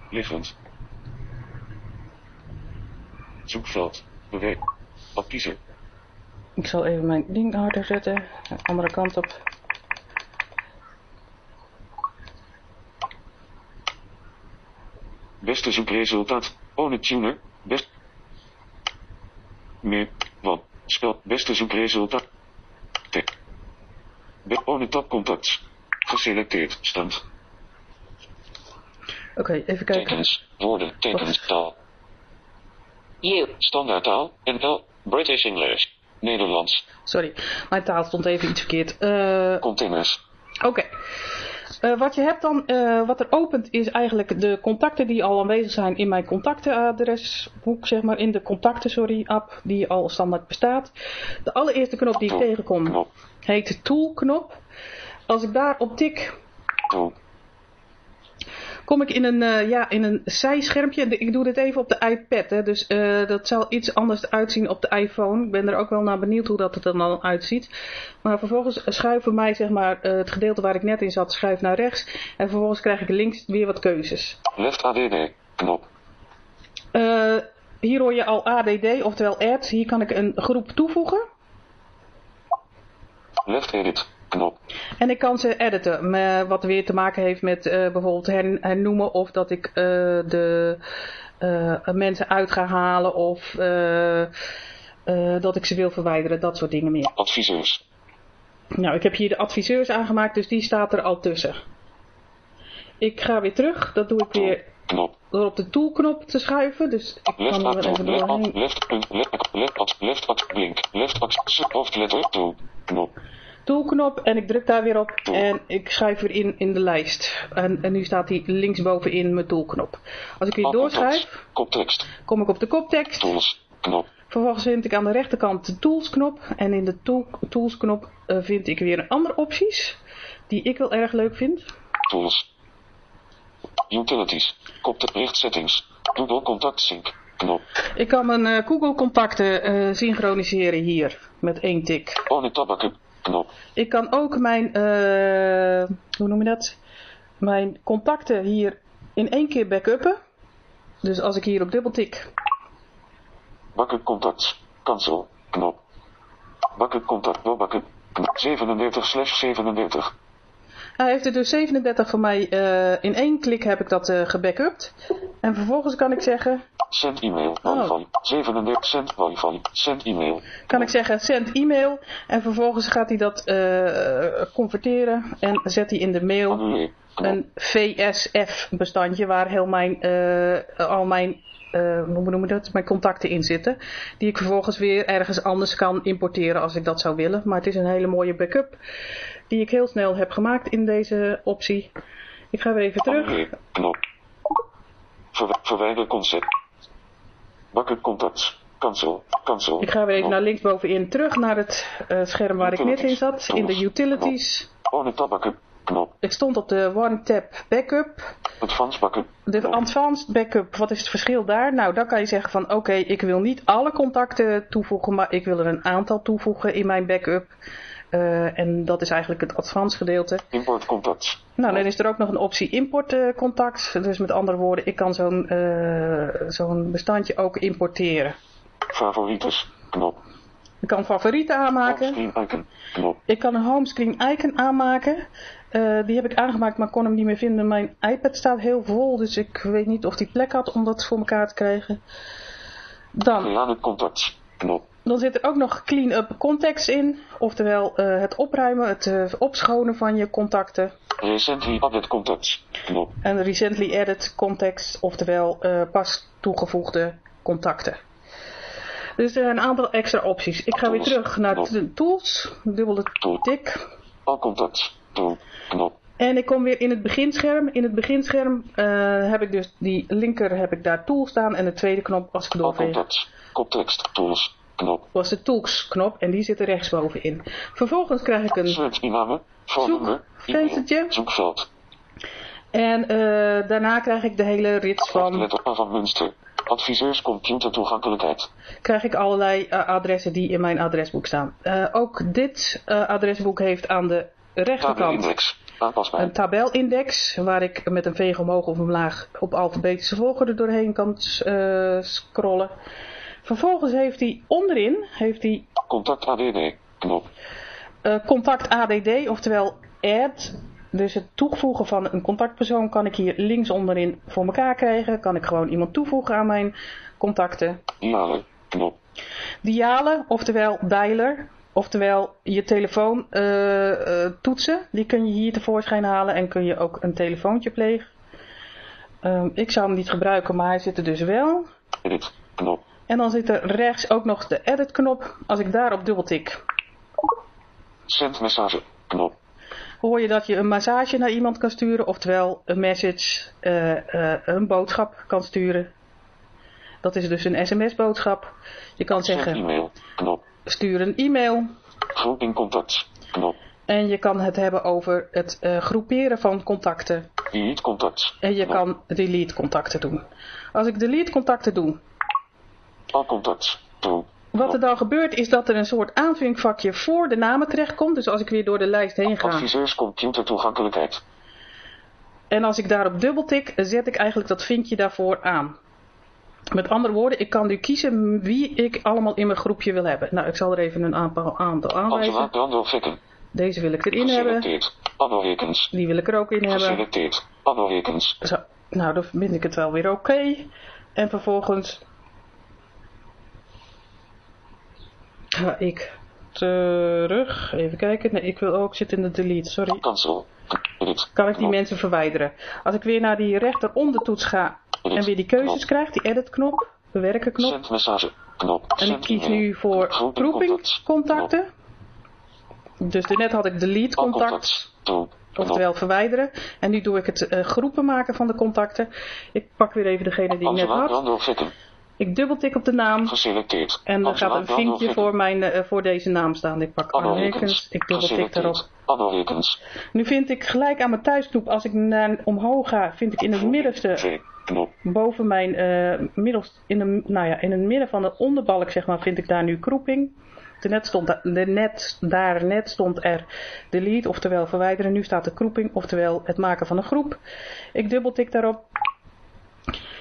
Liggend. Zoekveld. Beweeg. Adviezen. Ik zal even mijn ding harder zetten. De andere kant op. Beste zoekresultaat. One tuner. Best. Meer. Wat. Spel. Beste zoekresultaat. Tek. Be One tab contacts. Geselecteerd. Stand. Oké, okay, even kijken. Tekens. Woorden. Tekens. Taal. You. Standaardtaal. NL. British English. Nederlands. Sorry, mijn taal stond even iets verkeerd. Uh... Containers. Oké. Okay. Uh, wat je hebt dan, uh, wat er opent is eigenlijk de contacten die al aanwezig zijn in mijn contactenadresboek, zeg maar, in de contacten, sorry, app die al standaard bestaat. De allereerste knop die ik tegenkom heet Tool knop. Als ik daar op tik, kom ik in een, uh, ja, in een zijschermpje. Ik doe dit even op de iPad, hè, dus uh, dat zal iets anders uitzien op de iPhone. Ik ben er ook wel naar benieuwd hoe dat er dan uitziet. Maar vervolgens schuiven mij zeg maar, uh, het gedeelte waar ik net in zat, schuift naar rechts. En vervolgens krijg ik links weer wat keuzes. Left ADD, knop. hier hoor je al ADD, oftewel add. Hier kan ik een groep toevoegen. Left edit, knop. En ik kan ze editen, wat weer te maken heeft met uh, bijvoorbeeld hernoemen of dat ik uh, de uh, mensen uit ga halen of dat ik ze wil verwijderen, dat soort dingen meer. Adviseurs. Nou, ik heb hier de adviseurs aangemaakt, dus die staat er al tussen. Ik ga weer terug, dat doe ik weer knop. door op de toolknop te schuiven, dus ik left kan er even doorheen. Left, left, left, left, left, left, left, toolknop en ik druk daar weer op en ik schrijf weer in in de lijst. En, en nu staat hij linksbovenin mijn toolknop. Als ik weer doorschrijf, koptekst. kom ik op de koptekst. Tools, knop. Vervolgens vind ik aan de rechterkant de tools knop en in de tool, tools knop uh, vind ik weer andere opties die ik wel erg leuk vind. Tools. Utilities. Koptekst settings. Google Contact Sync. Knop. Ik kan mijn uh, Google contacten uh, synchroniseren hier met één tik. Tabak knop. Ik kan ook mijn, uh, hoe noem je dat? Mijn contacten hier in één keer backuppen. Dus als ik hier op dubbel tik. Backup contact. Cancel. Knop. Backup contact. No backup. 37 slash 37. Hij heeft er dus 37 van mij, uh, in één klik heb ik dat uh, gebackupt. En vervolgens kan ik zeggen... Send e-mail, wifi, 37, send wifi, send e-mail. Kan ik zeggen, send e-mail. En vervolgens gaat hij dat uh, converteren en zet hij in de mail. Een VSF bestandje waar heel mijn, al mijn, uh, hoe noem je dat, mijn contacten in zitten. Die ik vervolgens weer ergens anders kan importeren als ik dat zou willen. Maar het is een hele mooie backup die ik heel snel heb gemaakt in deze optie. Ik ga weer even terug. Knop. Ver, verwijder concept. Backup contact. Cancel. Cancel. Ik ga weer even naar linksbovenin terug naar het uh, scherm waar ik net in zat. In de utilities. On tab backup. Knop. Ik stond op de One Tab Backup. Advanced Backup. De Advanced Backup, wat is het verschil daar? Nou, dan kan je zeggen van oké, ik wil niet alle contacten toevoegen, maar ik wil er een aantal toevoegen in mijn backup. Uh, en dat is eigenlijk het advanced gedeelte. Import contact. Nou, dan is er ook nog een optie import contact. Dus met andere woorden, ik kan zo'n uh, zo'n bestandje ook importeren. Favorieten, knop. Ik kan favorieten aanmaken. Homescreen icon, knop. Ik kan een homescreen icon aanmaken. Uh, die heb ik aangemaakt, maar kon hem niet meer vinden. Mijn iPad staat heel vol, dus ik weet niet of die plek had om dat voor elkaar te krijgen. Dan. Create contact, knop. Dan zit er ook nog clean-up contacts in. Oftewel uh, het opruimen, het uh, opschonen van je contacten. Recently added contacts, knop. En recently added contacts, oftewel pas toegevoegde contacten. Dus er zijn een aantal extra opties. Ik ga weer terug naar de tools. Dubbele tik. Al contact. Tool. Knop. En ik kom weer in het beginscherm. In het beginscherm uh, heb ik dus die linker heb ik daar tool staan. En de tweede knop als ik doorveeg contact. Koptekst. Tools. Knop. was de tools knop. En die zit er rechtsbovenin. Vervolgens krijg ik een Search iname. Voornummer. zoekvenstertje. Zoekveld. En uh, daarna krijg ik de hele rits van... Van Münster. Adviseurs computer toegankelijkheid. krijg ik allerlei uh, adressen die in mijn adresboek staan. Uh, ook dit adresboek heeft aan de rechterkant een tabelindex waar ik met een veeg omhoog of omlaag op alfabetische volgorde doorheen kan scrollen. Vervolgens heeft hij onderin heeft hij Contact ADD. Knop. uh, contact ADD, oftewel add. Dus het toevoegen van een contactpersoon kan ik hier links onderin voor elkaar krijgen. Kan ik gewoon iemand toevoegen aan mijn contacten. Dialer. Knop. Dialen, oftewel dialer, oftewel je telefoon uh, uh, toetsen. Die kun je hier tevoorschijn halen en kun je ook een telefoontje plegen. Um, ik zou hem niet gebruiken, maar hij zit er dus wel. Edit. Knop. En dan zit er rechts ook nog de edit knop. Als ik daarop dubbeltik, Send message. Knop. hoor je dat je een massage naar iemand kan sturen, oftewel een message, uh, uh, een boodschap kan sturen. Dat is dus een sms-boodschap. Je kan Send zeggen, e-mail. Knop. stuur een e-mail. Groeping contact. Knop. En je kan het hebben over het uh, groeperen van contacten. Delete contact. En je Knop. kan delete contacten doen. Als ik delete contacten doe, Tool. wat er dan gebeurt is dat er een soort aanvinkvakje voor de namen terechtkomt. Dus als ik weer door de lijst heen ga Adviseurs computer toegankelijkheid. en als ik daarop dubbeltik, zet ik eigenlijk dat vinkje daarvoor aan. Met andere woorden, ik kan nu kiezen wie ik allemaal in mijn groepje wil hebben. Nou, ik zal er even een aantal, aanwijzen. Deze wil ik erin hebben. Anno-rekens. Die wil ik er ook in hebben. Geselecteerd. Zo, nou, dan vind ik het wel weer oké. En vervolgens ga ik terug. Even kijken. Nee, ik wil ook zitten in de delete. Sorry. Cancel. Kan ik die mensen verwijderen. Als ik weer naar die rechteronder toets ga en weer die keuzes krijg, die edit knop, bewerken knop. En ik kies nu voor Groeping contact. groepingcontacten. Dus net had ik delete contact. Oftewel verwijderen. En nu doe ik het uh, groepen maken van de contacten. Ik pak weer even degene die ik net had. Ik dubbeltik op de naam. Geselecteerd. En dan Angela gaat een vinkje voor, mijn, uh, voor deze naam staan. Ik pak Anno-rekens. Anno-rekens. Ik dubbeltik daarop. Nu vind ik gelijk aan mijn thuisknop. Als ik naar omhoog ga, vind ik in het middenste. Boven mijn uh, middels, in, de, nou ja, in het midden van de onderbalk, zeg maar, vind ik daar nu groeping. De net stond, de net, daar net stond er delete, oftewel verwijderen. Nu staat de groeping, oftewel het maken van een groep. Ik dubbeltik daarop.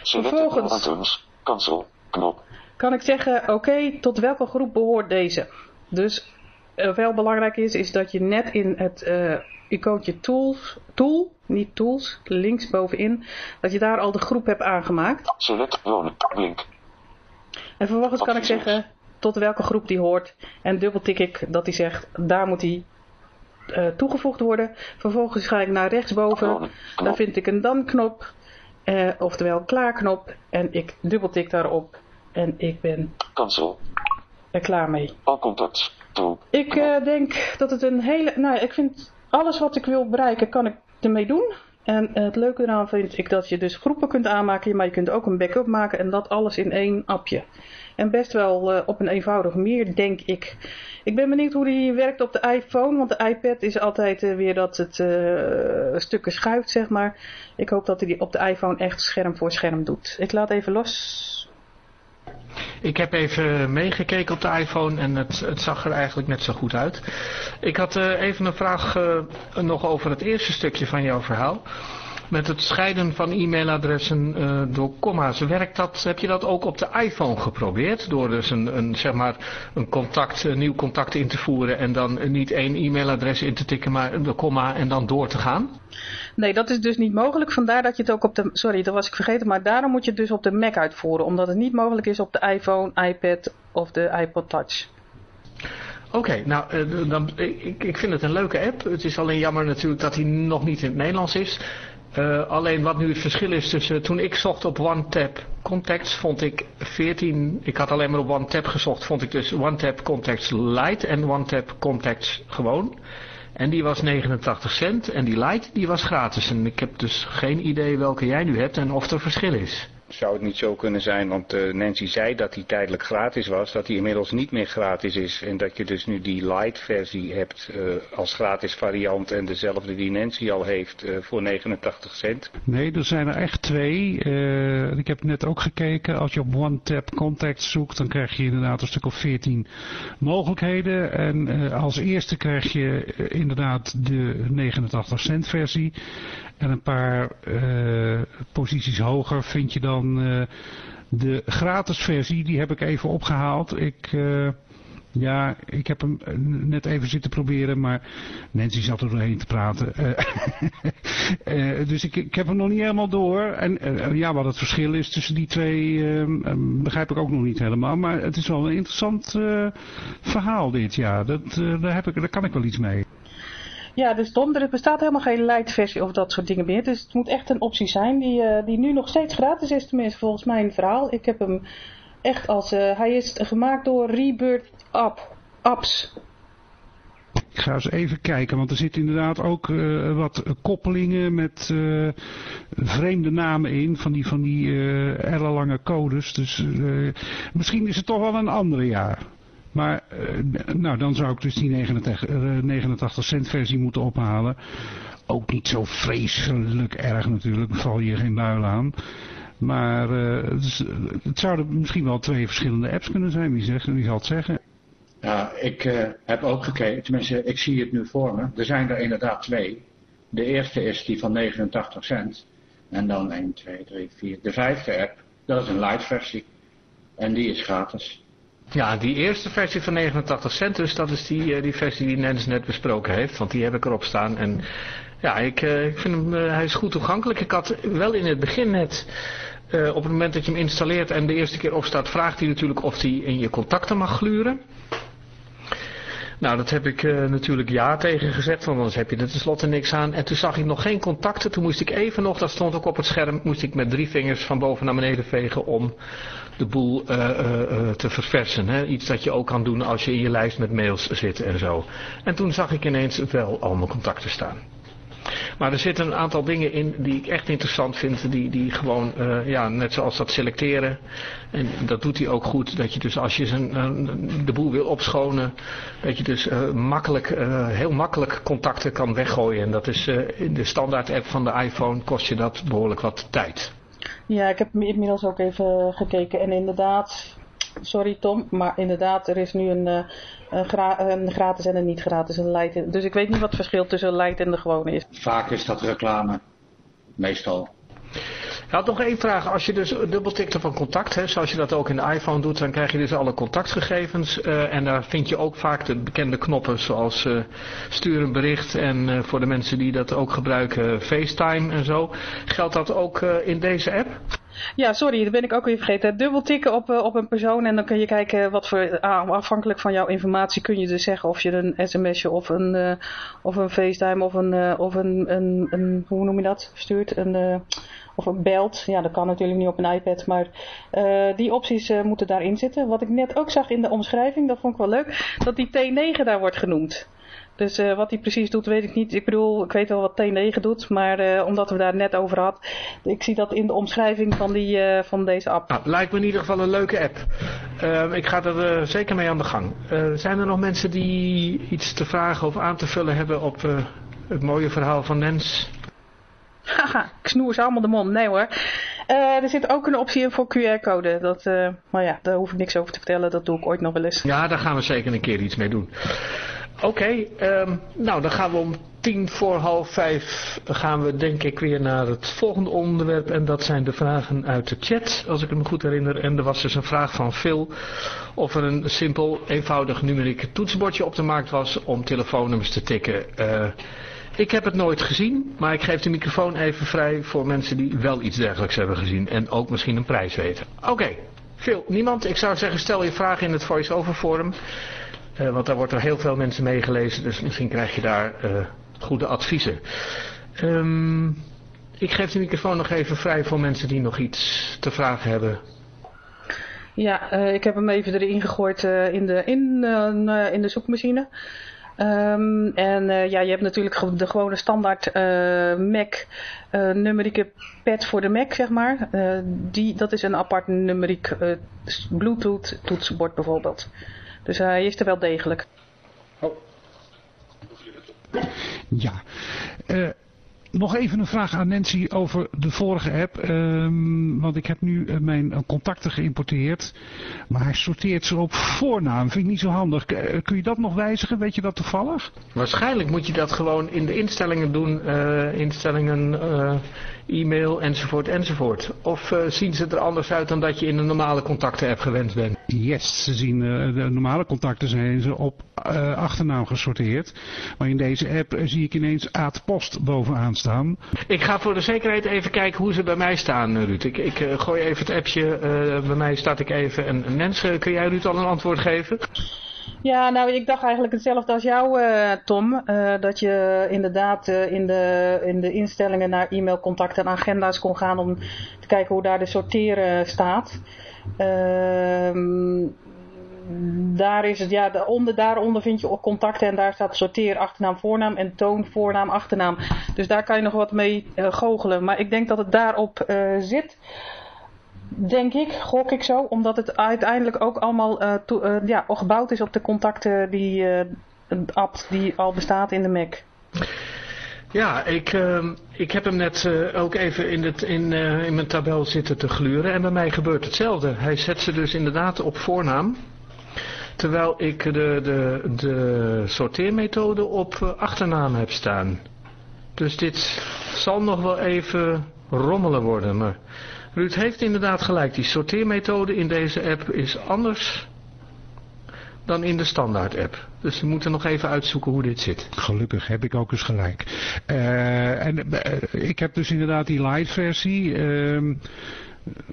Vervolgens-. Cancel. Knop. Kan ik zeggen, oké, okay, tot welke groep behoort deze? Dus uh, wel belangrijk is, is dat je net in het uh, icoontje tools, tool, niet tools, links bovenin, dat je daar al de groep hebt aangemaakt. Select wonen. Blink. En vervolgens kan ik zeggen tot welke groep die hoort. En dubbeltik ik dat hij zegt, daar moet hij eh, toegevoegd worden. Vervolgens ga ik naar rechtsboven. Daar vind ik een dan knop. Uh, oftewel klaarknop. En ik dubbeltik daarop. En ik ben Cancel. er klaar mee. Al contact. Toe. Ik uh, denk dat het een hele... Nou, ik vind alles wat ik wil bereiken kan ik ermee doen. En het leuke eraan vind ik dat je dus groepen kunt aanmaken, maar je kunt ook een backup maken en dat alles in één appje. En best wel uh, op een eenvoudige manier, denk ik. Ik ben benieuwd hoe die werkt op de iPhone, want de iPad is altijd uh, weer dat het uh, stukken schuift, zeg maar. Ik hoop dat hij die op de iPhone echt scherm voor scherm doet. Ik laat even los. Ik heb even meegekeken op de iPhone en het, het zag er eigenlijk net zo goed uit. Ik had uh, even een vraag uh, nog over het eerste stukje van jouw verhaal. Met het scheiden van e-mailadressen uh, door comma's. Werkt dat, heb je dat ook op de iPhone geprobeerd? Door dus een, een, zeg maar een, contact, een nieuw contact in te voeren en dan niet één e-mailadres in te tikken, maar de comma en dan door te gaan? Nee, dat is dus niet mogelijk. Vandaar dat je het ook op de... Sorry, dat was ik vergeten. Maar daarom moet je het dus op de Mac uitvoeren. Omdat het niet mogelijk is op de iPhone, iPad of de iPod Touch. Oké, okay, nou, uh, dan, ik, ik vind het een leuke app. Het is alleen jammer natuurlijk dat hij nog niet in het Nederlands is. Uh, alleen wat nu het verschil is tussen... Toen ik zocht op OneTap Contacts vond ik 14... Ik had alleen maar op OneTap gezocht. Vond ik dus OneTap Contacts Lite en OneTap Contacts gewoon. En die was 89 cent en die light die was gratis. En ik heb dus geen idee welke jij nu hebt en of er verschil is. Zou het niet zo kunnen zijn, want uh, Nancy zei dat die tijdelijk gratis was, dat die inmiddels niet meer gratis is. En dat je dus nu die light versie hebt uh, als gratis variant en dezelfde die Nancy al heeft uh, voor 89 cent. Nee, er zijn er echt twee. ik heb net ook gekeken, als je op OneTap Contact zoekt, dan krijg je inderdaad een stuk of 14 mogelijkheden. En als eerste krijg je inderdaad de 89 cent versie. En een paar uh, posities hoger vind je dan uh, de gratis versie. Die heb ik even opgehaald. Ik, uh, ja, ik heb hem net even zitten proberen, maar Nancy zat er doorheen te praten. [LAUGHS] dus ik, ik heb hem nog niet helemaal door. En ja, wat het verschil is tussen die twee, begrijp ik ook nog niet helemaal. Maar het is wel een interessant verhaal dit jaar. Dat, daar, heb ik, daar kan ik wel iets mee. Ja, dus Tom, er bestaat helemaal geen light versie of dat soort dingen meer. Dus het moet echt een optie zijn die, uh, die nu nog steeds gratis is, tenminste volgens mijn verhaal. Ik heb hem echt als, uh, hij is gemaakt door Rebirth App, Apps. Ik ga eens even kijken, want er zitten inderdaad ook uh, wat koppelingen met vreemde namen in, van die, van die uh, ellenlange codes. Dus misschien is het toch wel een andere jaar. Maar uh, nou, dan zou ik dus die 89, uh, 89 cent versie moeten ophalen. Ook niet zo vreselijk erg natuurlijk, val je geen buil aan. Maar uh, het, het, zouden misschien wel twee verschillende apps kunnen zijn, wie, zegt, wie zal het zeggen? Ja, ik heb ook gekeken, tenminste ik zie het nu voor me. Er zijn er inderdaad twee. De eerste is die van 89 cent. En dan 1, 2, 3, 4. De vijfde app, dat is een light versie. En die is gratis. Ja, die eerste versie van 89 cent, dus dat is die, die versie die Nens net besproken heeft. Want die heb ik erop staan. En ja, ik, uh, ik vind hem, uh, hij is goed toegankelijk. Ik had wel in het begin net, op het moment dat je hem installeert en de eerste keer opstaat, vraagt hij natuurlijk of hij in je contacten mag gluren. Nou, dat heb ik uh, natuurlijk ja tegen gezet, want anders heb je er tenslotte niks aan. En toen zag ik nog geen contacten. Toen moest ik even nog, dat stond ook op het scherm, moest ik met drie vingers van boven naar beneden vegen om de boel uh, uh, te verversen. Hè? Iets dat je ook kan doen als je in je lijst met mails zit en zo. En toen zag ik ineens wel al mijn contacten staan. Maar er zitten een aantal dingen in die ik echt interessant vind. Die, die gewoon, uh, ja, net zoals dat selecteren. En dat doet hij ook goed. Dat je dus als je uh, de boel wil opschonen. Dat je dus uh, makkelijk, heel makkelijk contacten kan weggooien. En dat is in de standaard app van de iPhone kost je dat behoorlijk wat tijd. Ja, ik heb inmiddels ook even gekeken. En inderdaad, sorry Tom, maar inderdaad, er is nu een, een, gra een gratis en een niet gratis. Een light. Dus ik weet niet wat het verschil tussen een light en de gewone is. Vaak is dat reclame. Meestal. Ik had nog één vraag. Als je dus dubbeltikte van contact, hè, zoals je dat ook in de iPhone doet, dan krijg je dus alle contactgegevens. Uh, en daar vind je ook vaak de bekende knoppen zoals uh, stuur een bericht en uh, voor de mensen die dat ook gebruiken, FaceTime en zo. Geldt dat ook in deze app? Ja, sorry, dat ben ik ook weer vergeten. Dubbel tikken op, op een persoon en dan kun je kijken wat voor, ah, afhankelijk van jouw informatie kun je dus zeggen of je een sms'je of een, uh, of een FaceTime of een, uh, of een, een, een, hoe noem je dat, stuurt, een, uh, of een belt. Ja, dat kan natuurlijk niet op een iPad, maar die opties moeten daarin zitten. Wat ik net ook zag in de omschrijving, dat vond ik wel leuk, dat die T9 daar wordt genoemd. Dus uh, wat hij precies doet, weet ik niet. Ik bedoel, ik weet wel wat T9 doet, maar uh, omdat we daar net over hadden, ik zie dat in de omschrijving van, die, uh, van deze app. Nou, lijkt me in ieder geval een leuke app. ik ga er zeker mee aan de gang. zijn er nog mensen die iets te vragen of aan te vullen hebben op het mooie verhaal van Nens? Haha, ik snoer ze allemaal de mond. Nee hoor. er zit ook een optie in voor QR-code. Dat, maar ja, daar hoef ik niks over te vertellen. Dat doe ik ooit nog wel eens. Ja, daar gaan we zeker een keer iets mee doen. Oké, um, nou dan gaan we om tien voor half vijf gaan we denk ik weer naar het volgende onderwerp. En dat zijn de vragen uit de chat, als ik me goed herinner. En er was dus een vraag van Phil of er een simpel, eenvoudig numeriek toetsenbordje op de markt was om telefoonnummers te tikken. Uh, ik heb het nooit gezien, maar ik geef de microfoon even vrij voor mensen die wel iets dergelijks hebben gezien. En ook misschien een prijs weten. Oké, Phil, niemand? Ik zou zeggen stel je vraag in het voice-over forum. Uh, want daar wordt er heel veel mensen meegelezen, dus misschien krijg je daar uh, goede adviezen. Um, ik geef de microfoon nog even vrij voor mensen die nog iets te vragen hebben. Ja, uh, ik heb hem even erin gegooid in, de, in, in de zoekmachine. Um, en ja, je hebt natuurlijk de gewone standaard Mac numerieke pad voor de Mac, zeg maar. die, dat is een apart numeriek Bluetooth toetsenbord bijvoorbeeld. Dus hij is er wel degelijk. Oh. Ja. Uh, nog even een vraag aan Nancy over de vorige app. Um, want ik heb nu uh, mijn contacten geïmporteerd. Maar hij sorteert ze op voornaam. Vind ik niet zo handig. Kun je dat nog wijzigen? Weet je dat toevallig? Waarschijnlijk moet je dat gewoon in de instellingen doen. instellingen e-mail enzovoort enzovoort. Of uh, zien ze er anders uit dan dat je in een normale contacten app gewend bent? Yes, ze zien uh, de normale contacten zijn ze op uh, achternaam gesorteerd. Maar in deze app zie ik ineens Aad Post bovenaan staan. Ik ga voor de zekerheid even kijken hoe ze bij mij staan, Ruud. Ik, ik gooi even het appje, bij mij start ik even. En Nens, kun jij Ruud al een antwoord geven? Ja, nou ik dacht eigenlijk hetzelfde als jou uh, Tom. Uh, dat je inderdaad uh, in, de, in de instellingen naar e-mailcontacten en agenda's kon gaan om te kijken hoe daar de sorteren staat. Ehm, daar is het, ja, de onder, daaronder vind je contacten en daar staat sorteer achternaam voornaam en toon voornaam achternaam. Dus daar kan je nog wat mee goochelen. Maar ik denk dat het daarop zit denk ik, gok ik zo, omdat het uiteindelijk ook allemaal uh, ja, gebouwd is op de contacten die uh, een app die al bestaat in de Mac. Ja, ik, ehm, ik heb hem net ook even in, het, in, in mijn tabel zitten te gluren en bij mij gebeurt hetzelfde. Hij zet ze dus inderdaad op voornaam, terwijl ik de, de, de sorteermethode op achternaam heb staan. Dus dit zal nog wel even rommelen worden, maar... Ruud heeft inderdaad gelijk. Die sorteermethode in deze app is anders dan in de standaard app. Dus we moeten nog even uitzoeken hoe dit zit. Gelukkig heb ik ook eens gelijk. Uh, en uh, ik heb dus inderdaad die light versie. Uh,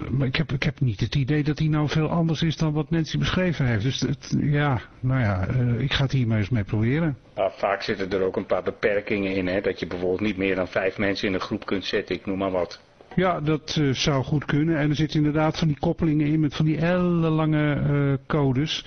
maar ik heb, ik heb niet het idee dat die nou veel anders is dan wat Nancy beschreven heeft. Dus het, ja, nou ja, uh, ik ga het hier maar eens mee proberen. Nou, vaak zitten er ook een paar beperkingen in. Hè? Dat je bijvoorbeeld niet meer dan vijf mensen in een groep kunt zetten. Ik noem maar wat. Ja, dat uh, zou goed kunnen. En er zitten inderdaad van die koppelingen in met van die ellenlange uh, codes.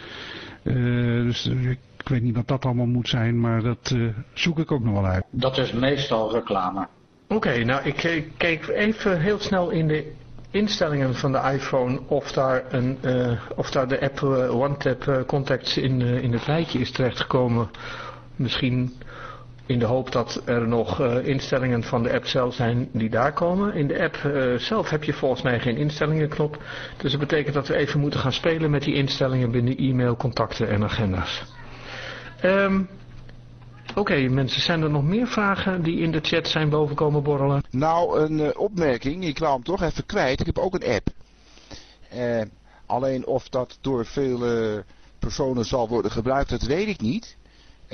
Uh, dus ik weet niet wat dat allemaal moet zijn, maar dat zoek ik ook nog wel uit. Dat is meestal reclame. Oké, okay, nou ik kijk even heel snel in de instellingen van de iPhone of daar, een, of daar de app OneTap Contacts in, in het rijtje is terechtgekomen. Misschien in de hoop dat er nog uh, instellingen van de app zelf zijn die daar komen. In de app uh, zelf heb je volgens mij geen instellingenknop. Dus dat betekent dat we even moeten gaan spelen met die instellingen binnen e-mail, contacten en agenda's. Um, Oké mensen, zijn er nog meer vragen die in de chat zijn bovenkomen borrelen? Nou, een uh, opmerking. Ik wou hem toch even kwijt. Ik heb ook een app. alleen of dat door vele personen zal worden gebruikt, dat weet ik niet.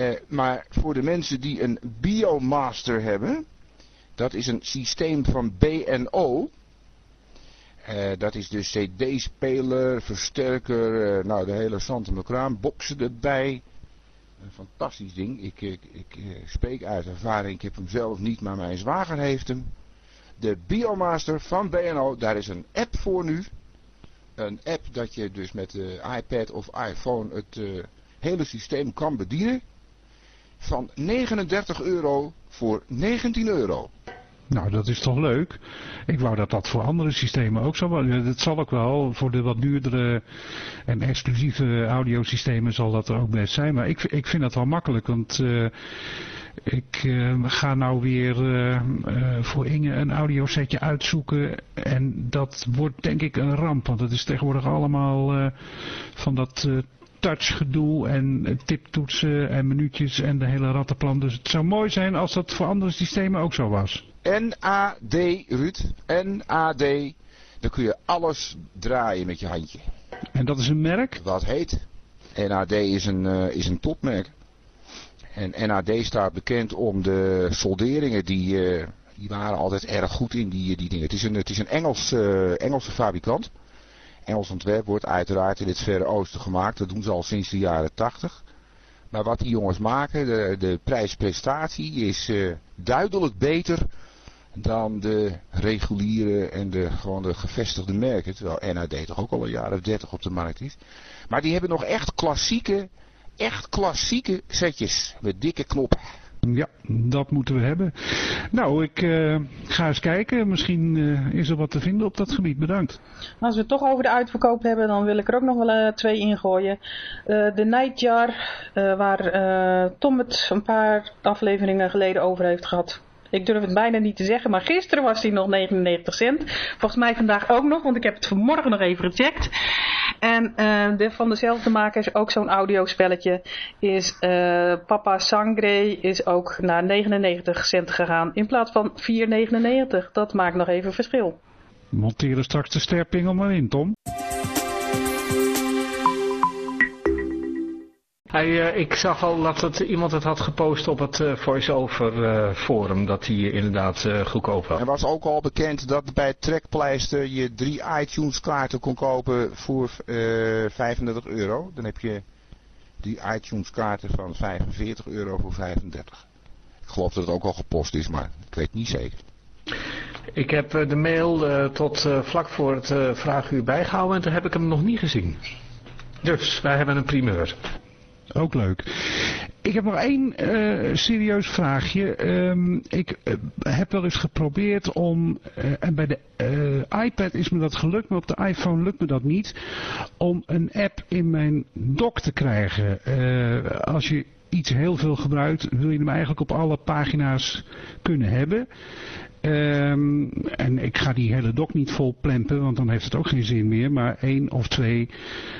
Eh, maar voor de mensen die een Biomaster hebben, dat is een systeem van BNO. Uh, dat is de cd-speler, versterker, uh, nou de hele Santa Macraan, boxen erbij. Een fantastisch ding. Ik, ik, ik spreek uit ervaring, ik heb hem zelf niet, maar mijn zwager heeft hem. De Biomaster van BNO, daar is een app voor nu. Een app dat je dus met de iPad of iPhone het hele systeem kan bedienen. Van 39 euro voor 19 euro. Nou, dat is toch leuk. Ik wou dat dat voor andere systemen ook zo was. Dat zal ook wel. Voor de wat duurdere en exclusieve audiosystemen zal dat er ook best zijn. Maar ik, ik vind dat wel makkelijk. Want uh, ik uh, ga nou weer uh, voor Inge een audiosetje uitzoeken. En dat wordt denk ik een ramp. Want het is tegenwoordig allemaal van dat touchgedoe en tiptoetsen en minuutjes en de hele rattenplan. Dus het zou mooi zijn als dat voor andere systemen ook zo was. NAD, Ruud. NAD. Dan kun je alles draaien met je handje. En dat is een merk? Wat heet. NAD is een, uh, is een topmerk. En NAD staat bekend om de solderingen die, uh, die waren altijd erg goed in die, die dingen. Het is een, het is een Engels, uh, Engelse fabrikant. Engels ontwerp wordt uiteraard in het Verre Oosten gemaakt. Dat doen ze al sinds de jaren 80. Maar wat die jongens maken, de, de prijs-prestatie is uh, duidelijk beter dan de reguliere en de, gewoon de gevestigde merken. Terwijl NAD toch ook al een jaar of 30 op de markt is. Maar die hebben nog echt klassieke, echt klassieke setjes met dikke knoppen. Ja, dat moeten we hebben. Nou, ik uh, ga eens kijken. Misschien uh, is er wat te vinden op dat gebied. Bedankt. Als we het toch over de uitverkoop hebben, dan wil ik er ook nog wel uh, twee ingooien. de Nightjar, waar Tom het een paar afleveringen geleden over heeft gehad. Ik durf het bijna niet te zeggen, maar gisteren was hij nog 99 cent. Volgens mij vandaag ook nog, want ik heb het vanmorgen nog even gecheckt. En uh, van dezelfde makers, ook zo'n audiospelletje, is uh, Papa Sangre is ook naar 99 cent gegaan in plaats van 4,99. Dat maakt nog even verschil. Monteren straks de sterpingel maar in, Tom. Hij, uh, ik zag al dat het, iemand het had gepost op het uh, voice-over uh, forum, dat hij inderdaad goedkoop was. Er was ook al bekend dat bij Trekpleister je drie iTunes kaarten kon kopen voor 35 euro. Dan heb je die iTunes kaarten van 45 euro voor 35. Ik geloof dat het ook al gepost is, maar ik weet niet zeker. Ik heb de mail tot vlak voor het vraaguur bijgehouden en toen heb ik hem nog niet gezien. Dus wij hebben een primeur. Ook leuk. Ik heb nog één uh, serieus vraagje. Um, ik uh, heb wel eens geprobeerd om, uh, en bij de iPad is me dat gelukt, maar op de iPhone lukt me dat niet, om een app in mijn dock te krijgen. als je iets heel veel gebruikt, wil je hem eigenlijk op alle pagina's kunnen hebben. Um, en ik ga die hele dok niet vol plempen, want dan heeft het ook geen zin meer. Maar één of twee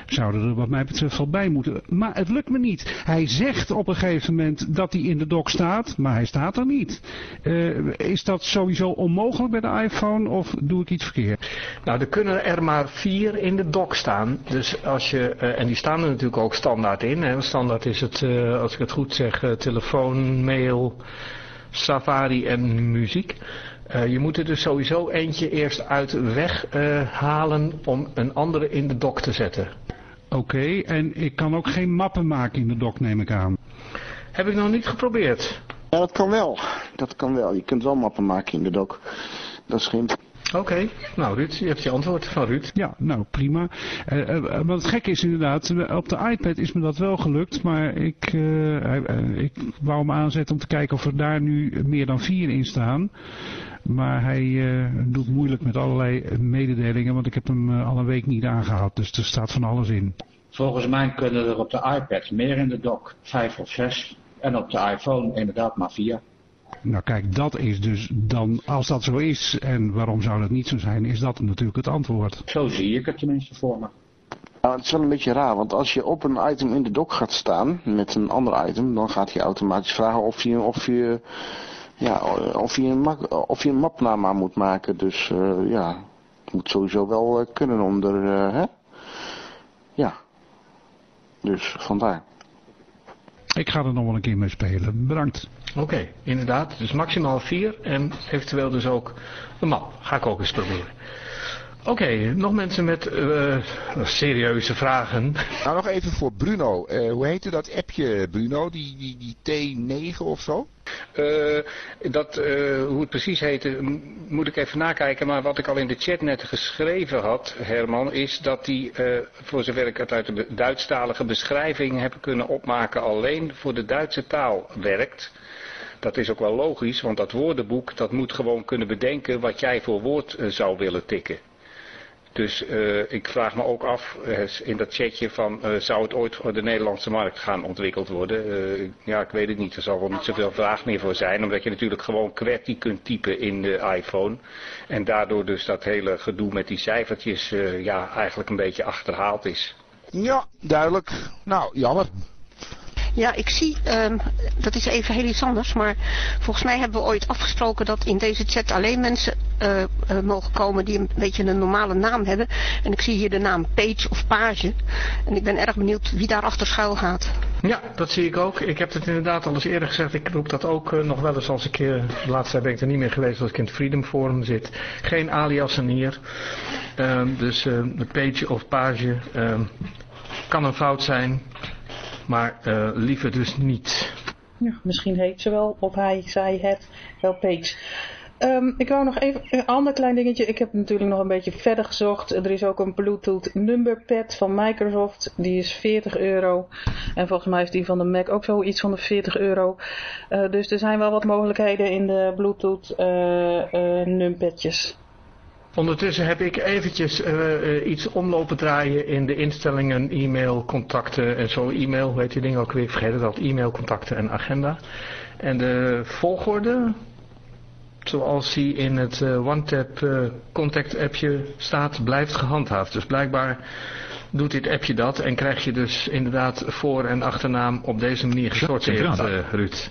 zouden er wat mij betreft wel bij moeten. Maar het lukt me niet. Hij zegt op een gegeven moment dat hij in de dok staat, maar hij staat er niet. Uh, is dat sowieso onmogelijk bij de iPhone of doe ik iets verkeerd? Nou, er kunnen er maar vier in de dok staan. Dus als je, uh, en die staan er natuurlijk ook standaard in. Hè. Standaard is het, uh, als ik het goed zeg, telefoon, mail... Safari en muziek. Uh, je moet er dus sowieso eentje eerst uit weg uh, halen om een andere in de dock te zetten. Oké, okay, en ik kan ook geen mappen maken in de dock, neem ik aan. Heb ik nog niet geprobeerd. Ja, dat kan wel. Dat kan wel. Je kunt wel mappen maken in de dock. Dat is geen Oké, okay. nou Ruud, je hebt je antwoord van Ruud. Ja, nou prima. Uh, uh, wat gek is inderdaad, op de iPad is me dat wel gelukt, maar ik, uh, ik wou me aanzetten om te kijken of er daar nu meer dan vier in staan. Maar hij doet moeilijk met allerlei mededelingen, want ik heb hem al een week niet aangehad, dus er staat van alles in. Volgens mij kunnen er op de iPad meer in de dock, vijf of zes, en op de iPhone inderdaad maar vier. Nou kijk, dat is dus dan, als dat zo is, en waarom zou dat niet zo zijn, is dat natuurlijk het antwoord. Zo zie ik het tenminste voor me. Nou, het is wel een beetje raar, want als je op een item in de dock gaat staan met een ander item, dan gaat hij automatisch vragen of je, of je, ja, of je, een, of je een mapnaam aan moet maken. Dus uh, ja, het moet sowieso wel uh, kunnen onder, uh, hè? Ja. Dus vandaar. Ik ga er nog wel een keer mee spelen. Bedankt. Oké, inderdaad. Dus maximaal vier en eventueel dus ook een map. Ga ik ook eens proberen. Oké, nog mensen met uh, serieuze vragen. Nou, nog even voor Bruno. Uh, hoe heette dat appje, Bruno? Die, die, die T9 of zo? Uh, dat, hoe het precies heette, moet ik even nakijken. Maar wat ik al in de chat net geschreven had, Herman, is dat die, voor zover ik het uit de Duitsstalige beschrijving heb kunnen opmaken, alleen voor de Duitse taal werkt. Dat is ook wel logisch, want dat woordenboek dat moet gewoon kunnen bedenken wat jij voor woord zou willen tikken. Dus uh, ik vraag me ook af uh, in dat chatje van uh, zou het ooit voor de Nederlandse markt gaan ontwikkeld worden? ja, ik weet het niet. Er zal wel niet zoveel vraag meer voor zijn. Omdat je natuurlijk gewoon QWERTY kunt typen in de iPhone. En daardoor dus dat hele gedoe met die cijfertjes ja, eigenlijk een beetje achterhaald is. Ja, duidelijk. Nou, jammer. Ja, ik zie, um, dat is even heel iets anders, maar volgens mij hebben we ooit afgesproken dat in deze chat alleen mensen uh, uh, mogen komen die een beetje een normale naam hebben. En ik zie hier de naam Page of Page. En ik ben erg benieuwd wie daar achter schuil gaat. Ja, dat zie ik ook. Ik heb het inderdaad al eens eerder gezegd. Ik roep dat ook uh, nog wel eens als ik, de laatste tijd ben ik er niet meer geweest als ik in het Freedom Forum zit. Geen aliasen hier. Um, dus Page of Page kan een fout zijn. Maar uh, liever dus niet. Ja, misschien heet ze wel, of hij, zij, het, wel Page. Um, ik wou nog even een ander klein dingetje. Ik heb natuurlijk nog een beetje verder gezocht. Er is ook een Bluetooth numberpad van Microsoft. Die is 40 euro. En volgens mij is die van de Mac ook zoiets van de 40 euro. Uh, dus er zijn wel wat mogelijkheden in de Bluetooth uh, numpadjes. Ondertussen heb ik eventjes uh, iets omlopen draaien in de instellingen, e-mail, contacten en zo. E-mail, weet je ding ook weer, vergeten dat, e-mail, contacten en agenda. En de volgorde, zoals die in het uh, OneTap uh, contact appje staat, blijft gehandhaafd. Dus blijkbaar doet dit appje dat en krijg je dus inderdaad voor- en achternaam op deze manier gesorteerd, Ruud.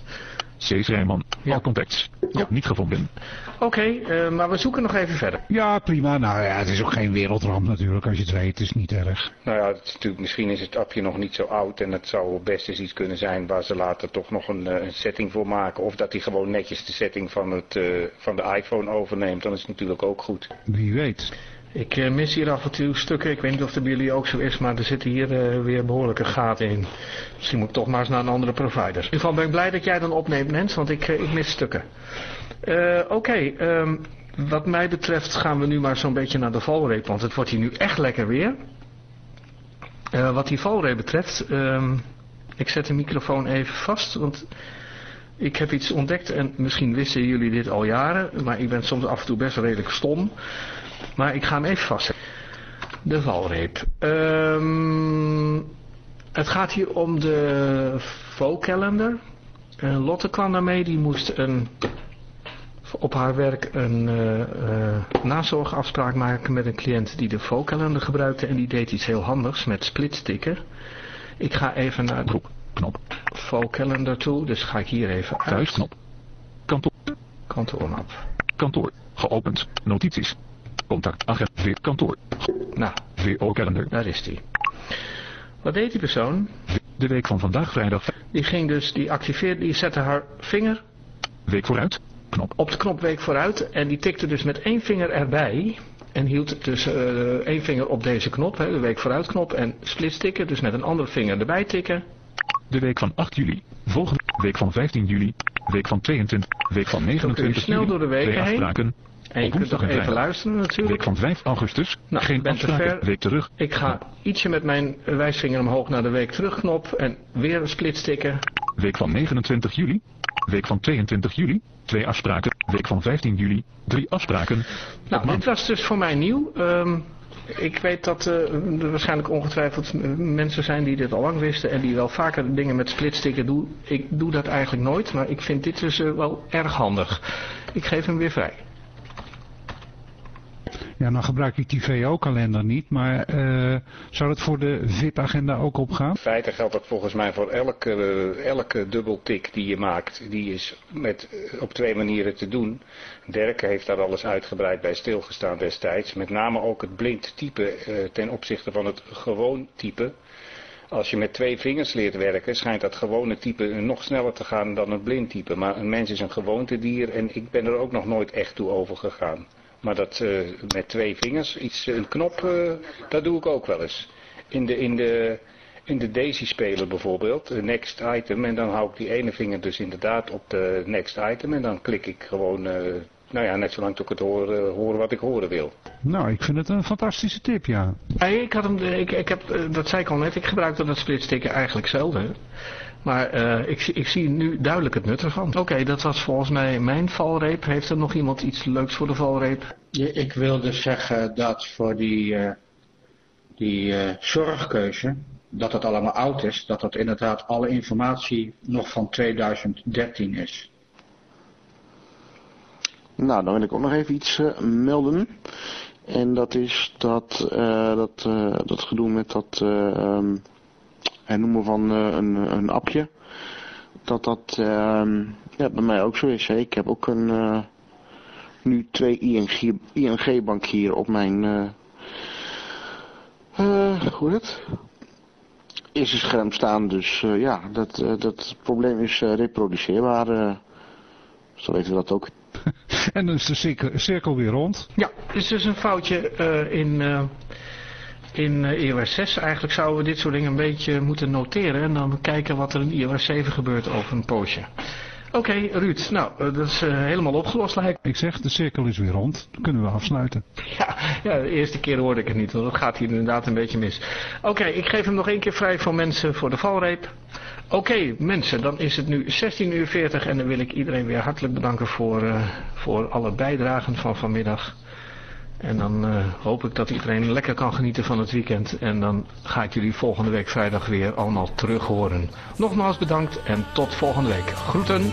Cees Rijman, ja. all contacts. Ja. Niet gevonden. Oké, okay, uh, maar we zoeken nog even verder. Ja, prima. Nou ja, het is ook geen wereldramp natuurlijk als je het weet. Het is niet erg. Nou ja, het is natuurlijk, misschien is het appje nog niet zo oud. En het zou best eens iets kunnen zijn waar ze later toch nog een, een setting voor maken. Of dat hij gewoon netjes de setting van, het, uh, van de iPhone overneemt. Dan is het natuurlijk ook goed. Wie weet. Ik uh, mis hier af en toe stukken. Ik weet niet of het bij jullie ook zo is, maar er zitten hier uh, weer behoorlijke gaten in. Misschien moet ik toch maar eens naar een andere provider. In ieder geval ben ik blij dat jij dan opneemt, Nens, want ik, uh, ik mis stukken. Oké, um, wat mij betreft gaan we nu maar zo'n beetje naar de valreep, want het wordt hier nu echt lekker weer. wat die valreep betreft, um, ik zet de microfoon even vast, want ik heb iets ontdekt en misschien wisten jullie dit al jaren, maar ik ben soms af en toe best redelijk stom. Maar ik ga hem even vastzetten. De valreep. Um, het gaat hier om de calendar. Uh, Lotte kwam daarmee. Die moest een, op haar werk een uh, uh, nazorgafspraak maken met een cliënt die de calendar gebruikte. En die deed iets heel handigs met splitsticken. Ik ga even naar de knop. calendar toe. Dus ga ik hier even uit. Thuisknop. Kantoor. Kantoormap. Kantoor. Geopend. Notities. Contact, agent, kantoor. Nou, VO-kalender. Daar is die. Wat deed die persoon? De week van vandaag, vrijdag. Die ging dus, die activeerde, die zette haar vinger... Week vooruit, knop. Op de knop week vooruit. En die tikte dus met één vinger erbij. En hield dus uh, één vinger op deze knop, hè, de week vooruit knop. En splitstikken, dus met een andere vinger erbij tikken. De week van 8 juli. Volgende week van 15 juli. Week van 22. Week van 29 snel juli. door de weken heen. En je kunt nog even luisteren natuurlijk. Week van 5 augustus. Nou, Geen ben te ver. Week terug. Ik ga ietsje met mijn wijsvinger omhoog naar de week terugknop. En weer een split stikken. Week van 29 juli. Week van 22 juli. Twee afspraken. Week van 15 juli. Drie afspraken. Nou, dit was dus voor mij nieuw. Um, ik weet dat uh, er waarschijnlijk ongetwijfeld mensen zijn die dit al lang wisten en die wel vaker dingen met splitstikken doen. Ik doe dat eigenlijk nooit, maar ik vind dit dus uh, wel erg handig. Ik geef hem weer vrij. Ja, dan gebruik ik die VO-kalender niet, maar uh, zou dat voor de VIP-agenda ook opgaan? In feite geldt dat volgens mij voor elke, uh, elke dubbeltik die je maakt. Die is met, uh, op twee manieren te doen. Dirk heeft daar alles uitgebreid bij stilgestaan destijds. Met name ook het blind type ten opzichte van het gewoon type. Als je met twee vingers leert werken, schijnt dat gewone type nog sneller te gaan dan het blind type. Maar een mens is een gewoontedier en ik ben er ook nog nooit echt toe over gegaan Maar dat eh, met twee vingers, iets, een knop, uh, dat doe ik ook wel eens. In de, in de, in de Daisy-speler bijvoorbeeld, de next item. En dan hou ik die ene vinger dus inderdaad op de next item. En dan klik ik gewoon, uh, nou ja, net zolang tot ik het hoor, horen wat ik horen wil. Nou, ik vind het een fantastische tip, ja. Hey, ik had hem, ik, ik heb, dat zei ik al net, ik gebruikte dat splitsticken eigenlijk zelden. Maar uh, ik, ik, zie nu duidelijk het nut ervan. Oké, dat was volgens mij mijn valreep. Heeft er nog iemand iets leuks voor de valreep? Ja, ik wilde zeggen dat voor die, uh, die uh, zorgkeuze, dat het allemaal oud is. Dat dat inderdaad alle informatie nog van 2013 is. Nou, dan wil ik ook nog even iets melden. En dat is dat, dat, dat gedoe met dat... Um, en noemen van uh, een, een appje. Dat dat uh, ja, bij mij ook zo is. Hè. Ik heb ook een, uh, nu twee ING, ING bankieren op mijn, hoe heet het? Eerste scherm staan. Dus ja, dat, dat probleem is reproduceerbaar. zo weten we dat ook. [LAUGHS] en dan is de cirkel, cirkel weer rond. Ja, het is dus een foutje in in iOS eh, 6. Eigenlijk zouden we dit soort dingen een beetje moeten noteren en dan kijken wat er in iOS 7 gebeurt over een poosje. Oké, okay, Ruud. Nou, eh, dat is uh, helemaal opgelost lijkt. Ik zeg, de cirkel is weer rond. Dan kunnen we afsluiten. [LAUGHS] Ja, ja de eerste keer hoorde ik het niet. Want dat gaat hier inderdaad een beetje mis. Oké, okay, ik geef hem nog één keer vrij voor mensen voor de valreep. Oké, okay, mensen, dan is het nu 16 uur 40 en dan wil ik iedereen weer hartelijk bedanken voor, uh, voor alle bijdragen van vanmiddag. En dan uh, hoop ik dat iedereen lekker kan genieten van het weekend. En dan ga ik jullie volgende week vrijdag weer allemaal terug horen. Nogmaals bedankt en tot volgende week. Groeten.